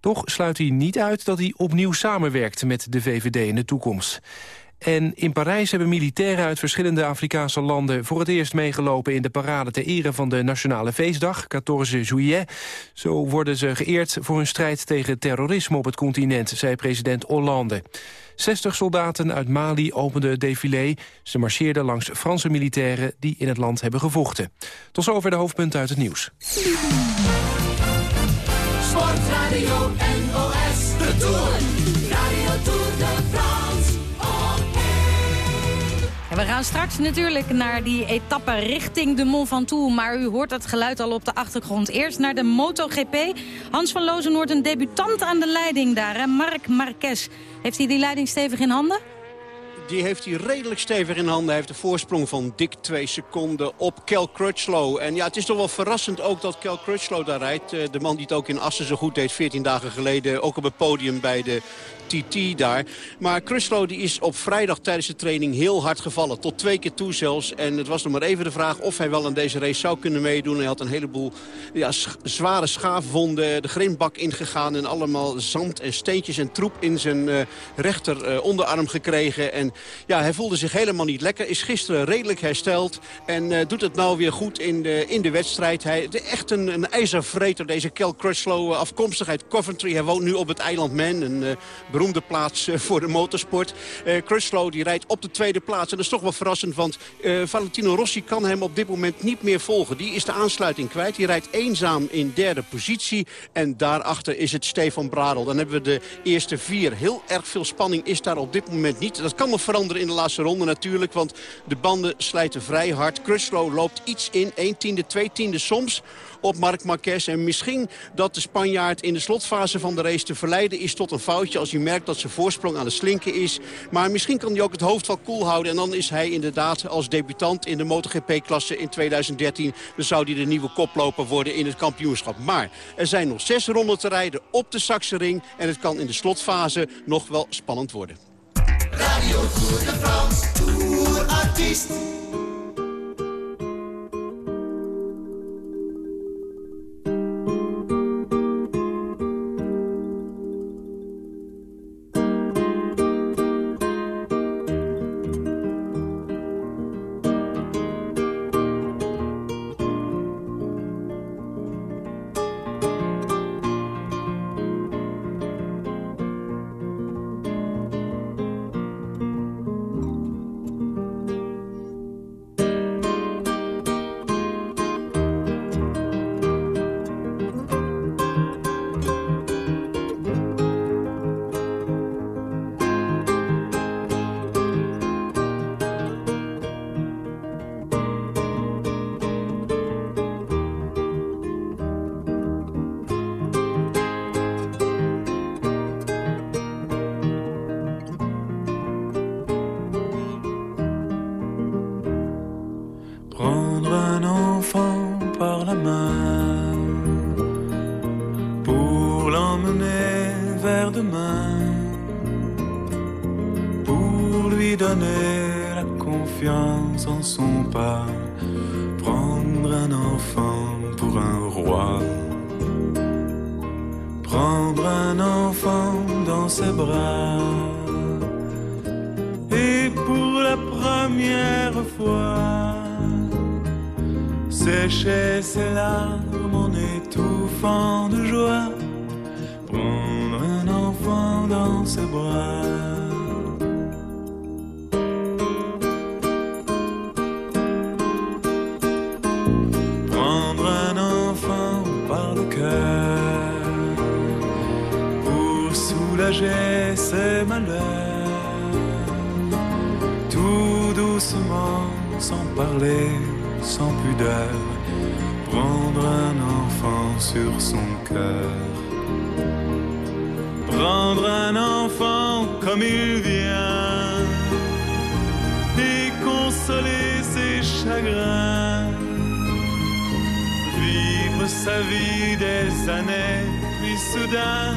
Toch sluit hij niet uit dat hij opnieuw samenwerkt met de VVD in de toekomst. En in Parijs hebben militairen uit verschillende Afrikaanse landen... voor het eerst meegelopen in de parade ter ere van de Nationale Feestdag, 14 juillet. Zo worden ze geëerd voor hun strijd tegen terrorisme op het continent, zei president Hollande. 60 soldaten uit Mali openden het défilé. Ze marcheerden langs Franse militairen die in het land hebben gevochten. Tot zover de hoofdpunten uit het nieuws. Sportradio NOS, de Tour. En we gaan straks natuurlijk naar die etappe richting de Mont Ventoux. Maar u hoort het geluid al op de achtergrond. Eerst naar de MotoGP. Hans van Lozenoord, een debutant aan de leiding daar. Hè? Marc Marquez. Heeft hij die leiding stevig in handen? Die heeft hij redelijk stevig in handen. Hij heeft een voorsprong van dik twee seconden op Kel Crutchlow. En ja, het is toch wel verrassend ook dat Kel Crutchlow daar rijdt. Eh, De man die het ook in Assen zo goed deed 14 dagen geleden. Ook op het podium bij de TT daar. Maar Crutchlow die is op vrijdag tijdens de training heel hard gevallen. Tot twee keer toe zelfs. En het was nog maar even de vraag of hij wel aan deze race zou kunnen meedoen. Hij had een heleboel ja, zware schaafwonden de grindbak ingegaan. En allemaal zand en steentjes en troep in zijn eh, rechter eh, onderarm gekregen. En ja, hij voelde zich helemaal niet lekker. Is gisteren redelijk hersteld. En eh, doet het nou weer goed in de, in de wedstrijd. Hij is echt een, een ijzervreter, deze Kel eh, afkomstig uit Coventry. Hij woont nu op het eiland Man. Een beroemde plaats eh, voor de motorsport. Eh Crutchlow die rijdt op de tweede plaats. En dat is toch wel verrassend. Want eh, Valentino Rossi kan hem op dit moment niet meer volgen. Die is de aansluiting kwijt. Die rijdt eenzaam in derde positie. En daarachter is het Stefan Bradel. Dan hebben we de eerste vier. Heel erg veel spanning is daar op dit moment niet. Dat kan nog veranderen in de laatste ronde natuurlijk. Want de banden slijten vrij hard. Crutchlow loopt iets in. 1 tiende, 2 tiende soms op Marc Marquez. En misschien dat de Spanjaard in de slotfase van de race te verleiden is tot een foutje... als hij merkt dat zijn voorsprong aan het slinken is. Maar misschien kan hij ook het hoofd wel koel houden. En dan is hij inderdaad als debutant in de MotoGP-klasse in 2013... dan zou hij de nieuwe koploper worden in het kampioenschap. Maar er zijn nog zes ronden te rijden op de Saxering... en het kan in de slotfase nog wel spannend worden. Radio Tour de France, tourartiest. Prendre comme il vient et consoler ses chagrins. Vivre sa vie des années, puis soudain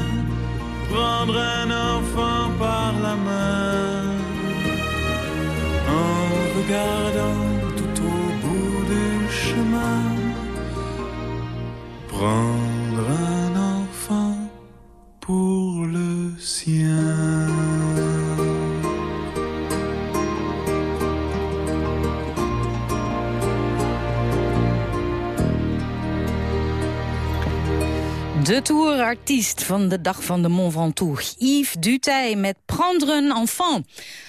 prendre un enfant par la main en regardant De tourartiest van de dag van de Mont Ventoux, Yves Dutay met Prendre un enfant.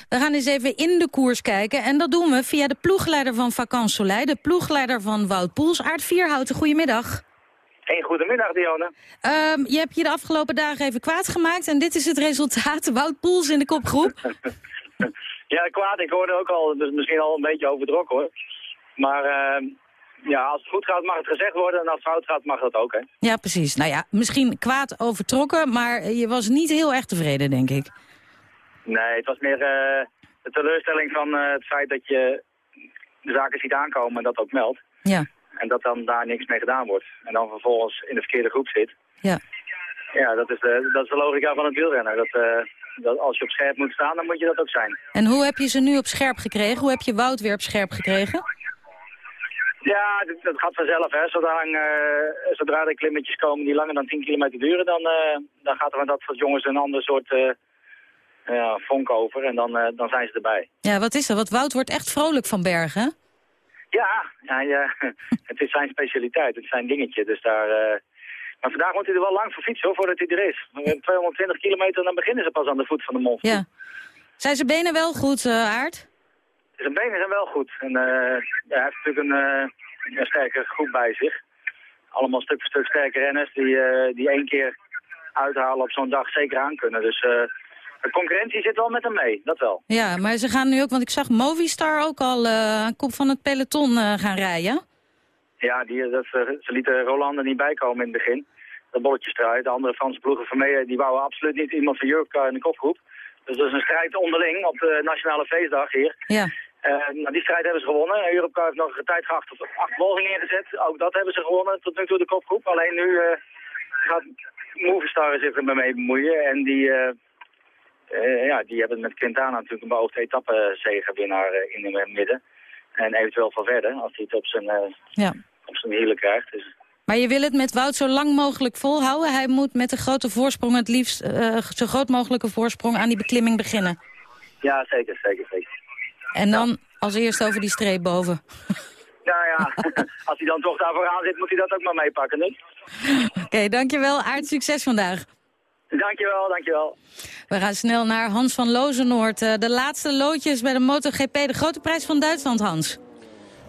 We gaan eens even in de koers kijken en dat doen we via de ploegleider van Vakant Soleil, de ploegleider van Wout Poels, Aard Vierhouten. Goedemiddag. Hey, goedemiddag Dionne. Ehm, je hebt je de afgelopen dagen even kwaad gemaakt en dit is het resultaat. Wout Poels in de kopgroep. Ja, kwaad. Ik hoorde ook al, dus misschien al een beetje overdrokken hoor. Maar ehm, ja, als het goed gaat mag het gezegd worden en als het fout gaat mag dat ook hè. Ja, precies. Nou ja, misschien kwaad overtrokken, maar je was niet heel erg tevreden, denk ik. Nee, het was meer eh, de teleurstelling van eh, het feit dat je de zaken ziet aankomen en dat ook meldt. Ja. En dat dan daar niks mee gedaan wordt. En dan vervolgens in de verkeerde groep zit. Ja. Ja, dat is de, dat is de logica van het wielrennen. Dat, eh, dat als je op scherp moet staan, dan moet je dat ook zijn. En hoe heb je ze nu op scherp gekregen? Hoe heb je Wout weer op scherp gekregen? Ja, dat, dat gaat vanzelf. Hè. Zodra, eh, zodra er klimmetjes komen die langer dan 10 kilometer duren, dan, eh, dan gaat er van dat soort jongens een ander soort, ja, vonk over en dan, dan zijn ze erbij. Ja, wat is dat? Want Wout wordt echt vrolijk van bergen. Ja, ja, ja het is zijn specialiteit, het is zijn dingetje. Dus daar, Maar vandaag moet hij er wel lang voor fietsen hoor, voordat hij er is. 220 kilometer, dan beginnen ze pas aan de voet van de Mont. Ja. Zijn zijn benen wel goed, uh, Aard? Zijn benen zijn wel goed. En, ja, hij heeft natuurlijk een, uh, een sterke groep bij zich. Allemaal stuk voor stuk sterke renners die, die één keer uithalen op zo'n dag zeker aan kunnen. Dus de concurrentie zit wel met hem mee, dat wel. Ja, maar ze gaan nu ook, want ik zag Movistar ook al aan kop van het peloton gaan rijden. Ja, die, dat, ze lieten Roland er niet bij komen in het begin. Dat bolletjesstrijd. De andere Franse ploegen van mee, die wouden absoluut niet iemand van Jurka in de kopgroep. Dus dat is een strijd onderling op de Nationale Feestdag hier. Ja. Uh, nou, die strijd hebben ze gewonnen. Europcar heeft nog een tijd geacht op acht volgingen ingezet. Ook dat hebben ze gewonnen tot nu toe de kopgroep. Alleen nu uh, gaat Movistar zich ermee bemoeien. En die, uh, ja, die hebben met Quintana natuurlijk een beoogde etappe-zegenwinnaar in het midden. En eventueel van verder, als hij het op zijn, ja. op zijn hielen krijgt. Dus maar je wil het met Wout zo lang mogelijk volhouden. Hij moet met een grote voorsprong het liefst uh, zo groot mogelijke voorsprong aan die beklimming beginnen. Ja, zeker, zeker, zeker. En dan als eerste over die streep boven. Nou ja, als hij dan toch daar vooraan zit, moet hij dat ook maar meepakken? Oké, okay, dankjewel. Aard, succes vandaag. Dankjewel, dankjewel. We gaan snel naar Hans van Lozenoord. De laatste loodjes bij de MotoGP, de grote prijs van Duitsland, Hans.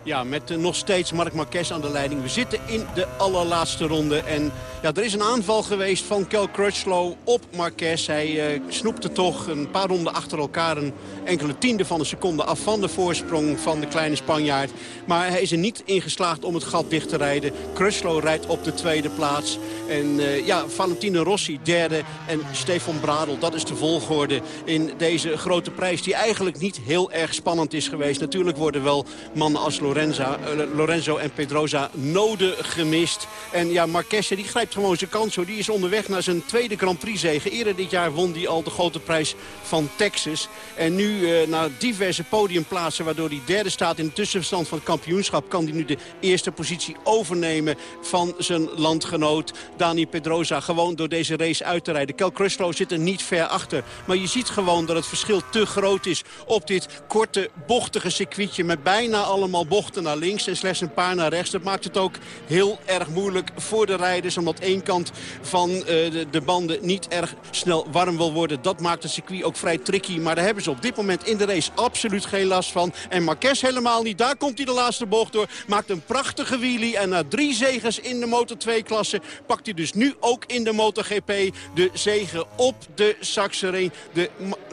Ja, met uh, nog steeds Marc Marquez aan de leiding. We zitten in de allerlaatste ronde. En ja, er is een aanval geweest van Kel Crutchlow op Marquez. Hij uh, snoepte toch een paar ronden achter elkaar een enkele tiende van een seconde af van de voorsprong van de kleine Spanjaard. Maar hij is er niet in geslaagd om het gat dicht te rijden. Crutchlow rijdt op de tweede plaats. En uh, ja, Valentino Rossi derde en Stefan Bradel. Dat is de volgorde in deze grote prijs die eigenlijk niet heel erg spannend is geweest. Natuurlijk worden wel mannen als Uh, Lorenzo en Pedrosa noden gemist. En ja, Marquez die grijpt gewoon zijn kans. Hoor. Die is onderweg naar zijn tweede Grand Prix zege. Eerder dit jaar won hij al de grote prijs van Texas. En nu uh, naar diverse podiumplaatsen waardoor hij derde staat in de tussenstand van het kampioenschap. Kan hij nu de eerste positie overnemen van zijn landgenoot Dani Pedrosa. Gewoon door deze race uit te rijden. Kel Crutchlow zit er niet ver achter. Maar je ziet gewoon dat het verschil te groot is op dit korte, bochtige circuitje. Met bijna allemaal bochten naar links en slechts een paar naar rechts. Dat maakt het ook heel erg moeilijk voor de rijders. Omdat één kant van uh, de, de banden niet erg snel warm wil worden. Dat maakt het circuit ook vrij tricky. Maar daar hebben ze op dit moment in de race absoluut geen last van. En Marquez helemaal niet. Daar komt hij de laatste bocht door. Maakt een prachtige wheelie. En na drie zegens in de Moto2-klasse pakt hij dus nu ook in de MotoGP de zegen op de Saxering. De,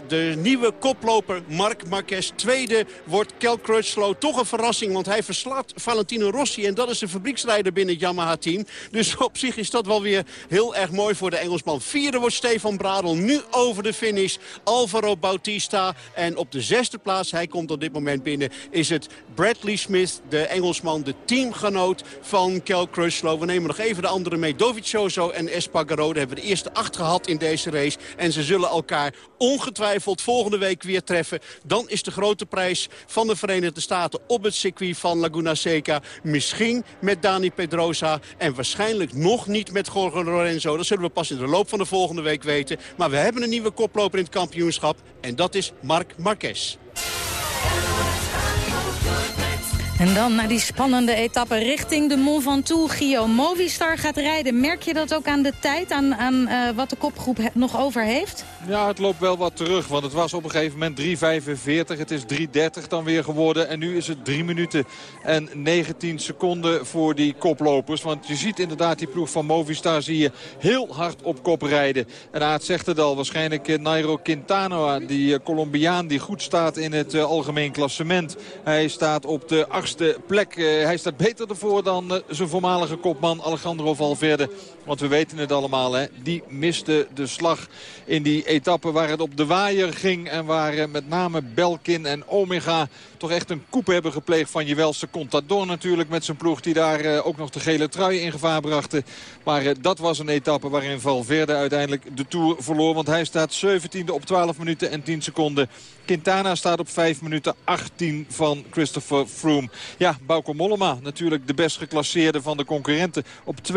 de nieuwe koploper Marc Marquez. Tweede wordt Kel Crutchlow. Toch een verrassing, want hij verslaat Valentino Rossi. En dat is de fabrieksrijder binnen het Yamaha-team. Dus op zich is dat wel weer heel erg mooi voor de Engelsman. Vierde wordt Stefan Bradel. Nu over de finish. Alvaro Bautista. En op de zesde plaats, hij komt op dit moment binnen, is het Bradley Smith. De Engelsman, de teamgenoot van Kel Crutchlow. We nemen nog even de andere mee. Dovizioso en Espargaro. Hebben de eerste acht gehad in deze race. En ze zullen elkaar ongetwijfeld volgende week weer treffen. Dan is de grote prijs van de Verenigde Staten op het circuit van Laguna Seca. Misschien met Dani Pedrosa en waarschijnlijk nog niet met Jorge Lorenzo. Dat zullen we pas in de loop van de volgende week weten. Maar we hebben een nieuwe koploper in het kampioenschap. En dat is Marc Marquez. En dan naar die spannende etappe richting de Mont Ventoux. Gio Movistar gaat rijden. Merk je dat ook aan de tijd, aan, aan uh, wat de kopgroep nog over heeft? Ja, het loopt wel wat terug. Want het was op een gegeven moment 3.45. Het is 3.30 dan weer geworden. En nu is het 3 minuten en 19 seconden voor die koplopers. Want je ziet inderdaad die ploeg van Movistar zie je heel hard op kop rijden. En Aad zegt het al, waarschijnlijk Nairo Quintana, die Colombiaan die goed staat in het algemeen klassement. Hij staat op de achtste plek. Uh, hij staat beter ervoor dan uh, zijn voormalige kopman Alejandro Valverde. Want we weten het allemaal, hè. die miste de slag in die etappe waar het op de waaier ging. En waar met name Belkin en Omega toch echt een koep hebben gepleegd van Jewelse Contador natuurlijk. Met zijn ploeg die daar ook nog de gele trui in gevaar brachten. Maar dat was een etappe waarin Valverde uiteindelijk de Tour verloor. Want hij staat 17e op 12 minuten en 10 seconden. Quintana staat op 5 minuten 18 van Christopher Froome. Ja, Bauke Mollema natuurlijk de best geclasseerde van de concurrenten. Op 2.28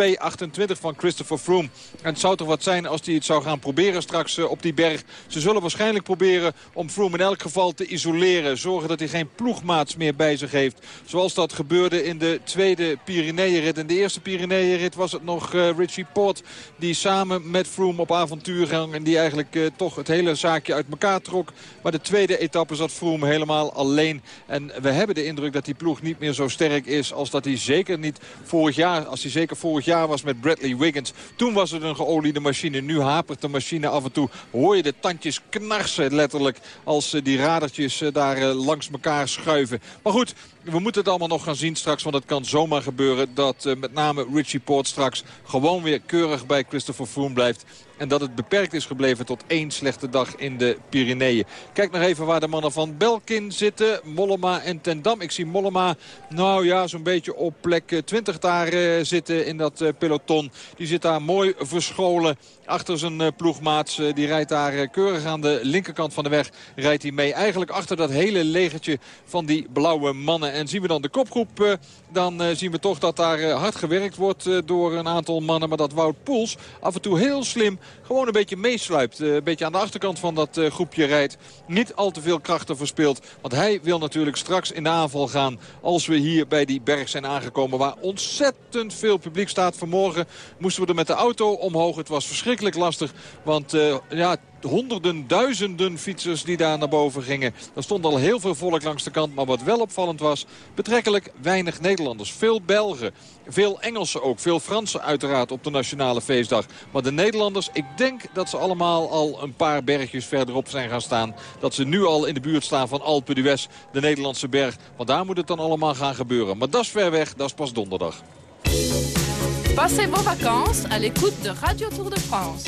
van Christopher Froome. En het zou toch wat zijn als hij het zou gaan proberen straks op die berg. Ze zullen waarschijnlijk proberen om Froome in elk geval te isoleren. Zorgen dat hij geen ploegmaats meer bij zich heeft. Zoals dat gebeurde in de tweede Pyreneeënrit. In de eerste Pyreneeënrit was het nog Richie Port die samen met Froome op avontuur ging. En die eigenlijk toch het hele zaakje uit elkaar trok. Maar de tweede etappe zat Froome helemaal alleen. En we hebben de indruk dat die ploeg niet meer zo sterk is als dat hij zeker niet vorig jaar, als hij zeker vorig jaar was met Bradley Wiggins. Toen was het een geoliede machine. Nu hapert de machine af en toe. Hoor je de tandjes knarsen letterlijk als die radertjes daar langs elkaar schuiven. Maar goed, we moeten het allemaal nog gaan zien straks. Want het kan zomaar gebeuren dat uh, met name Richie Port straks gewoon weer keurig bij Christopher Froome blijft. En dat het beperkt is gebleven tot één slechte dag in de Pyreneeën. Kijk nog even waar de mannen van Belkin zitten. Mollema en Tendam. Ik zie Mollema, nou ja, zo'n beetje op plek 20 daar uh, zitten in dat peloton. Die zit daar mooi verscholen achter zijn uh, ploegmaats. die rijdt daar keurig aan de linkerkant van de weg. Rijdt hij mee. Eigenlijk achter dat hele legertje van die blauwe mannen. En zien we dan de kopgroep, dan zien we toch dat daar hard gewerkt wordt door een aantal mannen. Maar dat Wout Poels af en toe heel slim gewoon een beetje meesluipt. Een beetje aan de achterkant van dat groepje rijdt. Niet al te veel krachten verspeelt. Want hij wil natuurlijk straks in de aanval gaan als we hier bij die berg zijn aangekomen. Waar ontzettend veel publiek staat. Vanmorgen moesten we er met de auto omhoog. Het was verschrikkelijk lastig. Want uh, ja, honderden, duizenden fietsers die daar naar boven gingen. Er stond al heel veel volk langs de kant. Maar wat wel opvallend was, betrekkelijk weinig Nederlanders. Veel Belgen, veel Engelsen ook, veel Fransen uiteraard op de Nationale Feestdag. Maar de Nederlanders, ik denk dat ze allemaal al een paar bergjes verderop zijn gaan staan. Dat ze nu al in de buurt staan van Alpe d'Huez, de Nederlandse berg. Want daar moet het dan allemaal gaan gebeuren. Maar dat is ver weg, dat is pas donderdag. Passez vos vacances à l'écoute de Radio Tour de France.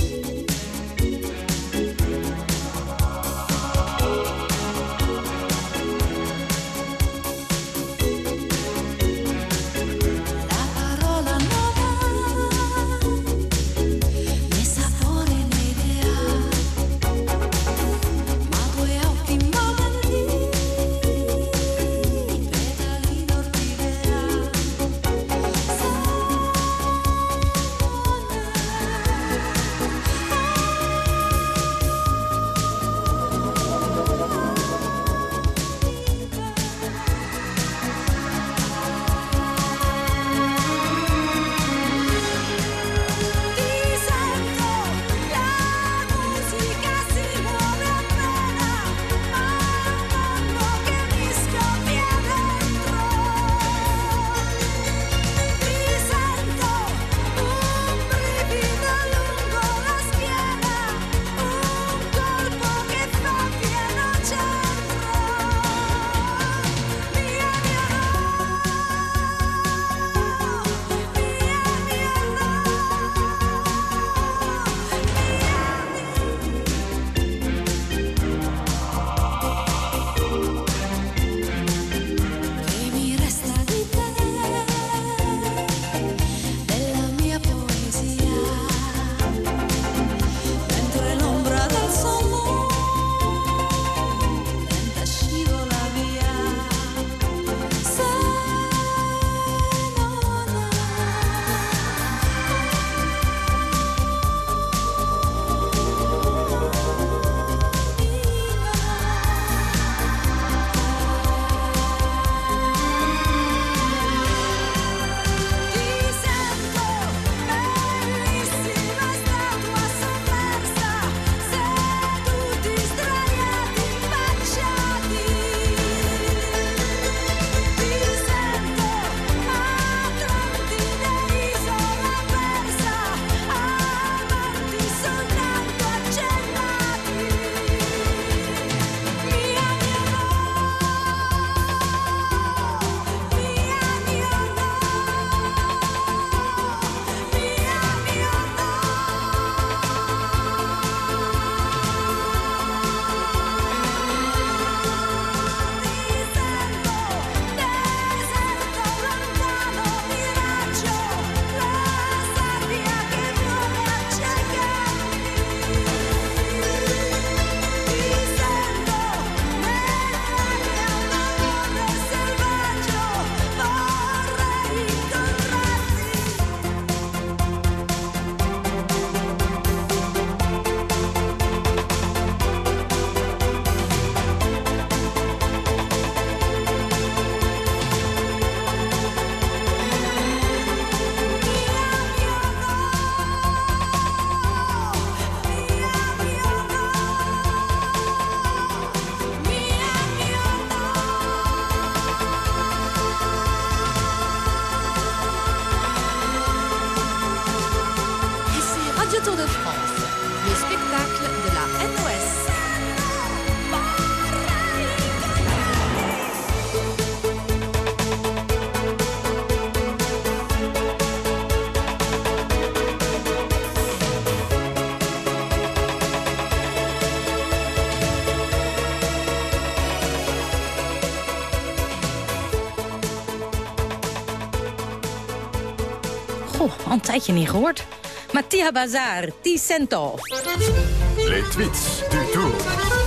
Tijdje niet gehoord. Mattia Bazar, Ticento. Les tweets du tour.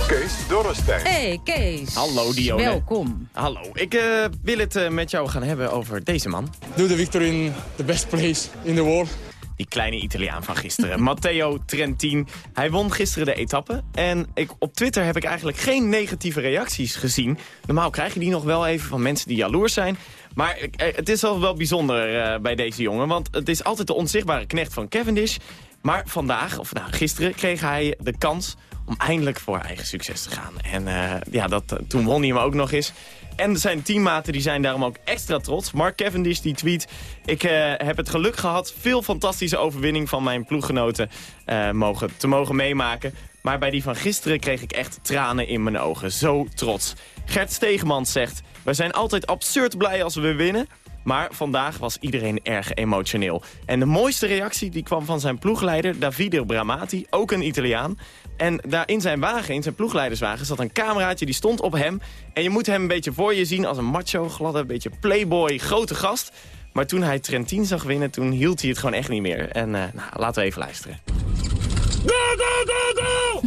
Kees Dorrestein. Hey Kees. Hallo Dione. Welkom. Hallo, ik eh, wil het eh, met jou gaan hebben over deze man. Do the victory in the best place in the world. Die kleine Italiaan van gisteren, Matteo Trentin. Hij won gisteren de etappe. En ik, op Twitter heb ik eigenlijk geen negatieve reacties gezien. Normaal krijg je die nog wel even van mensen die jaloers zijn. Maar eh, het is al wel bijzonder eh, bij deze jongen. Want het is altijd de onzichtbare knecht van Cavendish. Maar vandaag, of nou gisteren, kreeg hij de kans om eindelijk voor eigen succes te gaan. En eh, ja, dat, toen won hij hem ook nog eens. En zijn teammaten die zijn daarom ook extra trots. Mark Cavendish die tweet... Ik eh, heb het geluk gehad veel fantastische overwinning van mijn ploeggenoten eh, mogen, te mogen meemaken. Maar bij die van gisteren kreeg ik echt tranen in mijn ogen. Zo trots. Gert Stegemans zegt... Wij zijn altijd absurd blij als we winnen. Maar vandaag was iedereen erg emotioneel. En de mooiste reactie die kwam van zijn ploegleider Davide Bramati, ook een Italiaan. En daar in zijn wagen, in zijn ploegleiderswagen, zat een cameraatje die stond op hem. En je moet hem een beetje voor je zien als een macho, gladde, een beetje playboy, grote gast. Maar toen hij Trentin zag winnen, toen hield hij het gewoon echt niet meer. En uh, nou, laten we even luisteren. Go, go, go, go!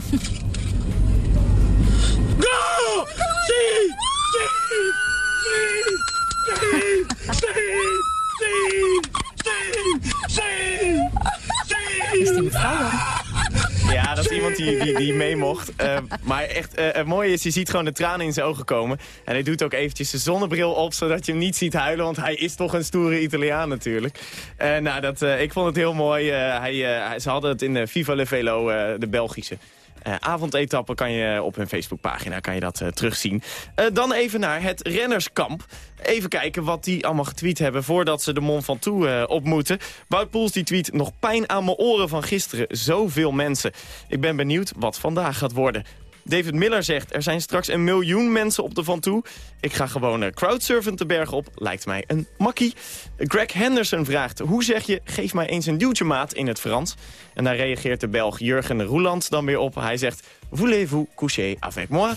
Go! Is die mevrouw dan? Ja, dat is iemand die, die, mee mocht. Uh, maar echt, uh, het mooie is, je ziet gewoon de tranen in zijn ogen komen. En hij doet ook eventjes zijn zonnebril op, zodat je hem niet ziet huilen. Want hij is toch een stoere Italiaan natuurlijk. Uh, nou, dat, ik vond het heel mooi. hij, ze hadden het in Viva Le Velo, de Belgische. Uh, avondetappe kan je op hun Facebookpagina kan je dat uh, terugzien. Uh, dan even naar het rennerskamp. Even kijken wat die allemaal getweet hebben voordat ze de Mont Ventoux op moeten. Wout Poels die tweet nog pijn aan mijn oren van gisteren. Zoveel mensen. Ik ben benieuwd wat vandaag gaat worden. David Miller zegt, er zijn straks een miljoen mensen op de Van Toe. Ik ga gewoon uh, crowdsurfen te berg op. Lijkt mij een makkie. Greg Henderson vraagt, hoe zeg je, geef mij eens een duwtje maat in het Frans. En daar reageert de Belg Jurgen Roeland dan weer op. Hij zegt, voulez-vous coucher avec moi?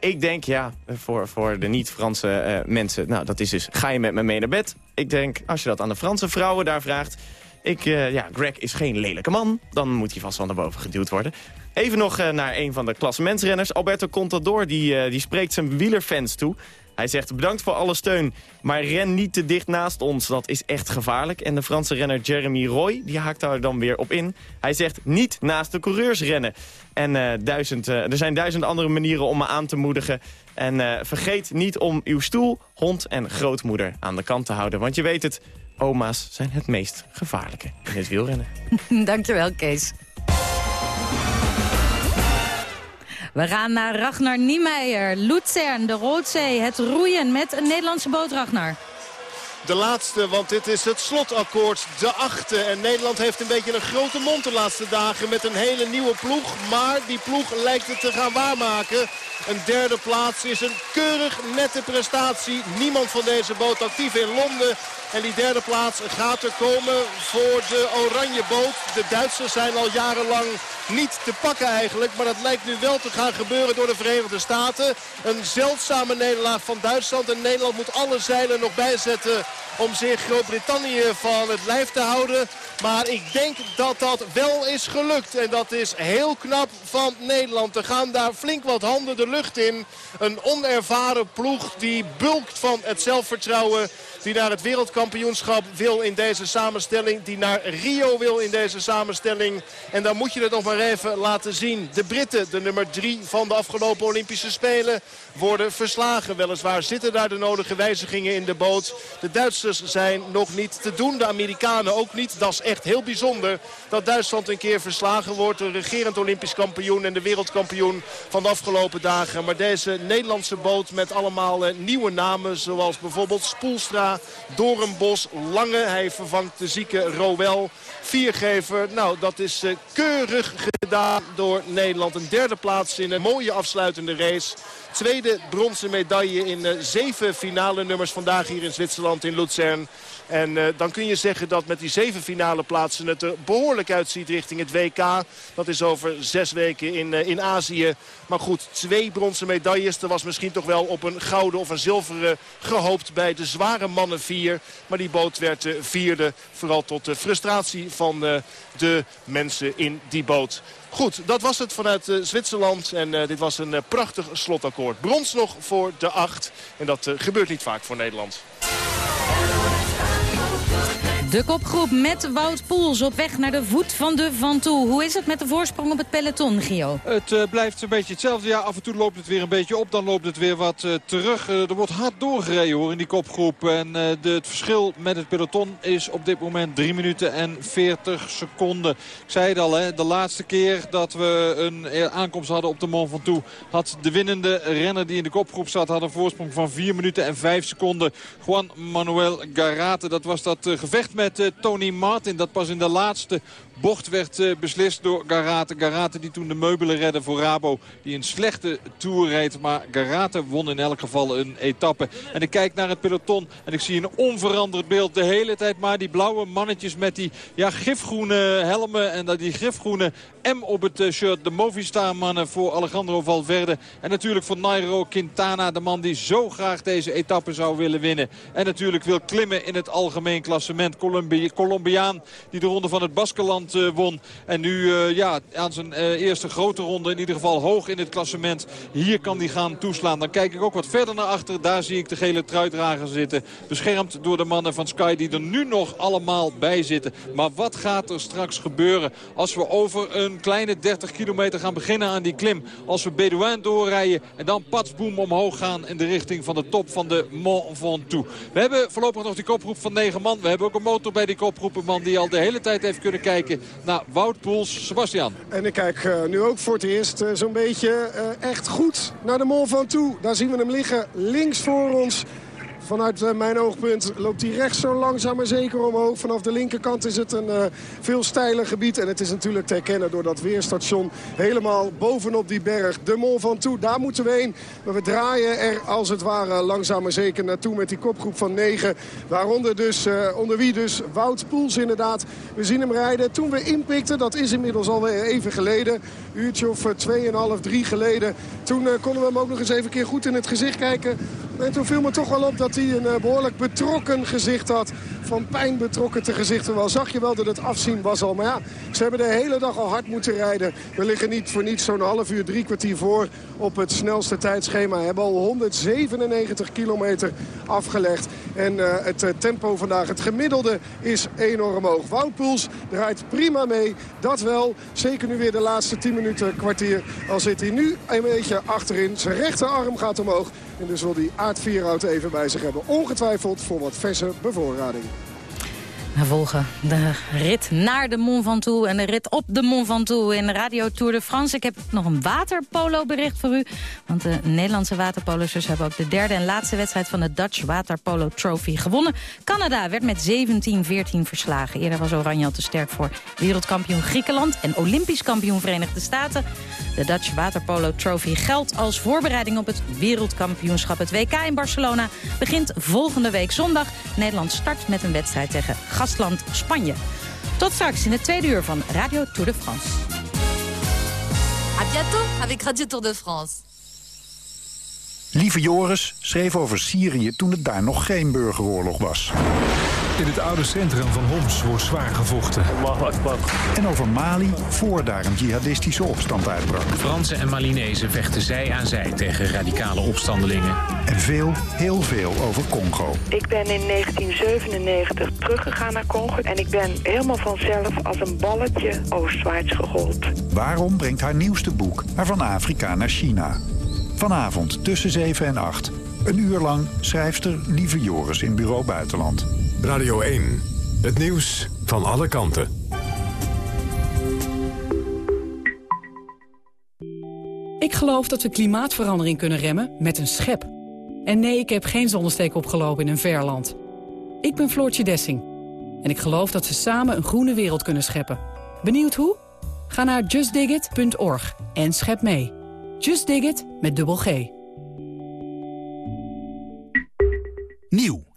Ik denk, ja, voor, voor de niet-Franse uh, mensen, nou dat is dus, ga je met me mee naar bed? Ik denk, als je dat aan de Franse vrouwen daar vraagt... Ik, uh, ja, Greg is geen lelijke man. Dan moet hij vast wel naar boven geduwd worden. Even nog uh, naar een van de klassementsrenners. Alberto Contador die, uh, die spreekt zijn wielerfans toe. Hij zegt bedankt voor alle steun, maar ren niet te dicht naast ons. Dat is echt gevaarlijk. En de Franse renner Jeremy Roy die haakt daar dan weer op in. Hij zegt niet naast de coureurs rennen. En uh, duizend, er zijn duizend andere manieren om me aan te moedigen. En vergeet niet om uw stoel, hond en grootmoeder aan de kant te houden. Want je weet het, oma's zijn het meest gevaarlijke in het wielrennen. Dankjewel, Kees. We gaan naar Ragnar Niemeyer, Luzern, de Roodzee, het roeien met een Nederlandse boot, Ragnar. De laatste, want dit is het slotakkoord, de achte. En Nederland heeft een beetje een grote mond de laatste dagen met een hele nieuwe ploeg. Maar die ploeg lijkt het te gaan waarmaken. Een derde plaats is een keurig nette prestatie. Niemand van deze boot actief in Londen. En die derde plaats gaat er komen voor de oranje boot. De Duitsers zijn al jarenlang niet te pakken eigenlijk. Maar dat lijkt nu wel te gaan gebeuren door de Verenigde Staten. Een zeldzame nederlaag van Duitsland. En Nederland moet alle zeilen nog bijzetten om zich Groot-Brittannië van het lijf te houden. Maar ik denk dat dat wel is gelukt. En dat is heel knap van Nederland. Er gaan daar flink wat handen de lucht in. Een onervaren ploeg die bulkt van het zelfvertrouwen. Die naar het wereldkampioenschap wil in deze samenstelling. Die naar Rio wil in deze samenstelling. En dan moet je het nog maar even laten zien. De Britten, de nummer drie van de afgelopen Olympische Spelen, worden verslagen. Weliswaar zitten daar de nodige wijzigingen in de boot. De Duitsers zijn nog niet te doen. De Amerikanen ook niet. Dat is echt heel bijzonder dat Duitsland een keer verslagen wordt. De regerend Olympisch kampioen en de wereldkampioen van de afgelopen dagen. Maar deze Nederlandse boot met allemaal nieuwe namen. Zoals bijvoorbeeld Spoelstra Doornbos, Lange. Hij vervangt de zieke Roel. Viergever, nou dat is uh, keurig gedaan door Nederland. Een derde plaats in een mooie afsluitende race. Tweede bronzen medaille in uh, zeven finale nummers vandaag hier in Zwitserland in Luzern. En uh, dan kun je zeggen dat met die zeven finale plaatsen het er behoorlijk uitziet richting het WK. Dat is over zes weken in, uh, in Azië. Maar goed, twee bronzen medailles. Er was misschien toch wel op een gouden of een zilveren gehoopt bij de zware mannen vier. Maar die boot werd uh, vierde. Vooral tot de frustratie van de mensen in die boot. Goed, dat was het vanuit uh, Zwitserland. En uh, dit was een uh, prachtig slotakkoord. Brons nog voor de acht. En dat gebeurt niet vaak voor Nederland. De kopgroep met Wout Poels op weg naar de voet van de Van Toe. Hoe is het met de voorsprong op het peloton, Gio? Het uh, blijft een beetje hetzelfde. Ja, af en toe loopt het weer een beetje op. Dan loopt het weer wat uh, terug. Uh, er wordt hard doorgereden hoor in die kopgroep. En de, het verschil met het peloton is op dit moment 3 minuten en 40 seconden. Ik zei het al, hè, de laatste keer dat we een aankomst hadden op de Mont Ventoux... had de winnende renner die in de kopgroep zat... had een voorsprong van 4 minuten en 5 seconden. Juan Manuel Garate, dat was dat gevecht met uh, Tony Martin. Dat pas in de laatste bocht werd uh, beslist door Garate. Garate die toen de meubelen redde voor Rabo. Die een slechte Tour reed. Maar Garate won in elk geval een etappe. En ik kijk naar het peloton en ik zie een onveranderd beeld. De hele tijd maar die blauwe mannetjes met die ja, gifgroene helmen. En die gifgroene M op het uh, shirt. De Movistar mannen voor Alejandro Valverde. En natuurlijk voor Nairo Quintana. De man die zo graag deze etappe zou willen winnen. En natuurlijk wil klimmen in het algemeen klassement. Colombi Colombiaan die de ronde van het Baskeland uh, won. En nu uh, ja, aan zijn uh, eerste grote ronde in ieder geval hoog in het klassement. Hier kan hij gaan toeslaan. Dan kijk ik ook wat verder naar achter. Daar zie ik de gele truitdrager zitten. Beschermd door de mannen van Sky die er nu nog allemaal bij zitten. Maar wat gaat er straks gebeuren als we over een kleine 30 kilometer gaan beginnen aan die klim? Als we Bedouin doorrijden en dan patsboom omhoog gaan in de richting van de top van de Mont Ventoux. We hebben voorlopig nog die kopgroep van 9 man. We hebben ook een motor bij die kopgroep. Een man die al de hele tijd heeft kunnen kijken naar Wout Poels. Sebastian. En ik kijk uh, nu ook voor het eerst uh, zo'n beetje uh, echt goed naar de Mont Ventoux. Daar zien we hem liggen links voor ons. Vanuit uh, mijn oogpunt loopt hij rechts zo langzaam maar zeker omhoog. Vanaf de linkerkant is het een uh, veel steiler gebied. En het is natuurlijk te herkennen door dat weerstation helemaal bovenop die berg. De Mont Ventoux, daar moeten we heen. Maar we draaien er als het ware langzaam maar zeker naartoe met die kopgroep van negen. Waaronder dus, uh, onder wie dus Wout Poels inderdaad. We zien hem rijden. Toen we inpikten, dat is inmiddels alweer even geleden. Uurtje of 2,5, 3 geleden. Toen konden we hem ook nog eens even keer goed in het gezicht kijken. En toen viel me toch wel op dat hij een uh, behoorlijk betrokken gezicht had. Van pijn betrokken te gezichten wel. Zag je wel dat het afzien was al. Maar ja, ze hebben de hele dag al hard moeten rijden. We liggen niet voor niets zo'n half uur, drie kwartier voor op het snelste tijdschema. We hebben al 197 kilometer afgelegd. En uh, het uh, tempo vandaag, het gemiddelde, is enorm hoog. Wout Poels draait prima mee. Dat wel. Zeker nu weer de laatste 10 minuten kwartier. Al zit hij nu een beetje achterin. Zijn rechterarm gaat omhoog. En dus wil die Aard Vierhout even bij zich hebben. Ongetwijfeld voor wat verse bevoorrading. We volgen de rit naar de Mont Ventoux en de rit op de Mont Ventoux in Radio Tour de France. Ik heb nog een waterpolo-bericht voor u. Want de Nederlandse waterpolosters hebben ook de derde en laatste wedstrijd van de Dutch Waterpolo Trophy gewonnen. Canada werd met 17-14 verslagen. Eerder was Oranje al te sterk voor wereldkampioen Griekenland en olympisch kampioen Verenigde Staten. De Dutch Waterpolo Trophy geldt als voorbereiding op het wereldkampioenschap. Het WK in Barcelona begint volgende week zondag. Nederland start met een wedstrijd tegen gastland Spanje. Tot straks in het tweede uur van Radio Tour de France. A bientôt avec Radio Tour de France. Lieve Joris schreef over Syrië toen het daar nog geen burgeroorlog was. In het oude centrum van Homs wordt zwaar gevochten. En over Mali voor daar een jihadistische opstand uitbrak. Fransen en Malinezen vechten zij aan zij tegen radicale opstandelingen. En veel, heel veel over Congo. Ik ben in 1997 teruggegaan naar Congo en ik ben helemaal vanzelf als een balletje oostwaarts gerold. Waarom brengt haar nieuwste boek haar van Afrika naar China? Vanavond tussen 7 en 8. Een uur lang schrijfster Lieve Joris in Bureau Buitenland. Radio 1. Het nieuws van alle kanten. Ik geloof dat we klimaatverandering kunnen remmen met een schep. En nee, ik heb geen zonnesteek opgelopen in een verland. Ik ben Floortje Dessing. En ik geloof dat we samen een groene wereld kunnen scheppen. Benieuwd hoe? Ga naar justdigit.org en schep mee. Just Dig It met dubbel G. Nieuw,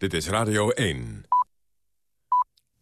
Dit is Radio 1.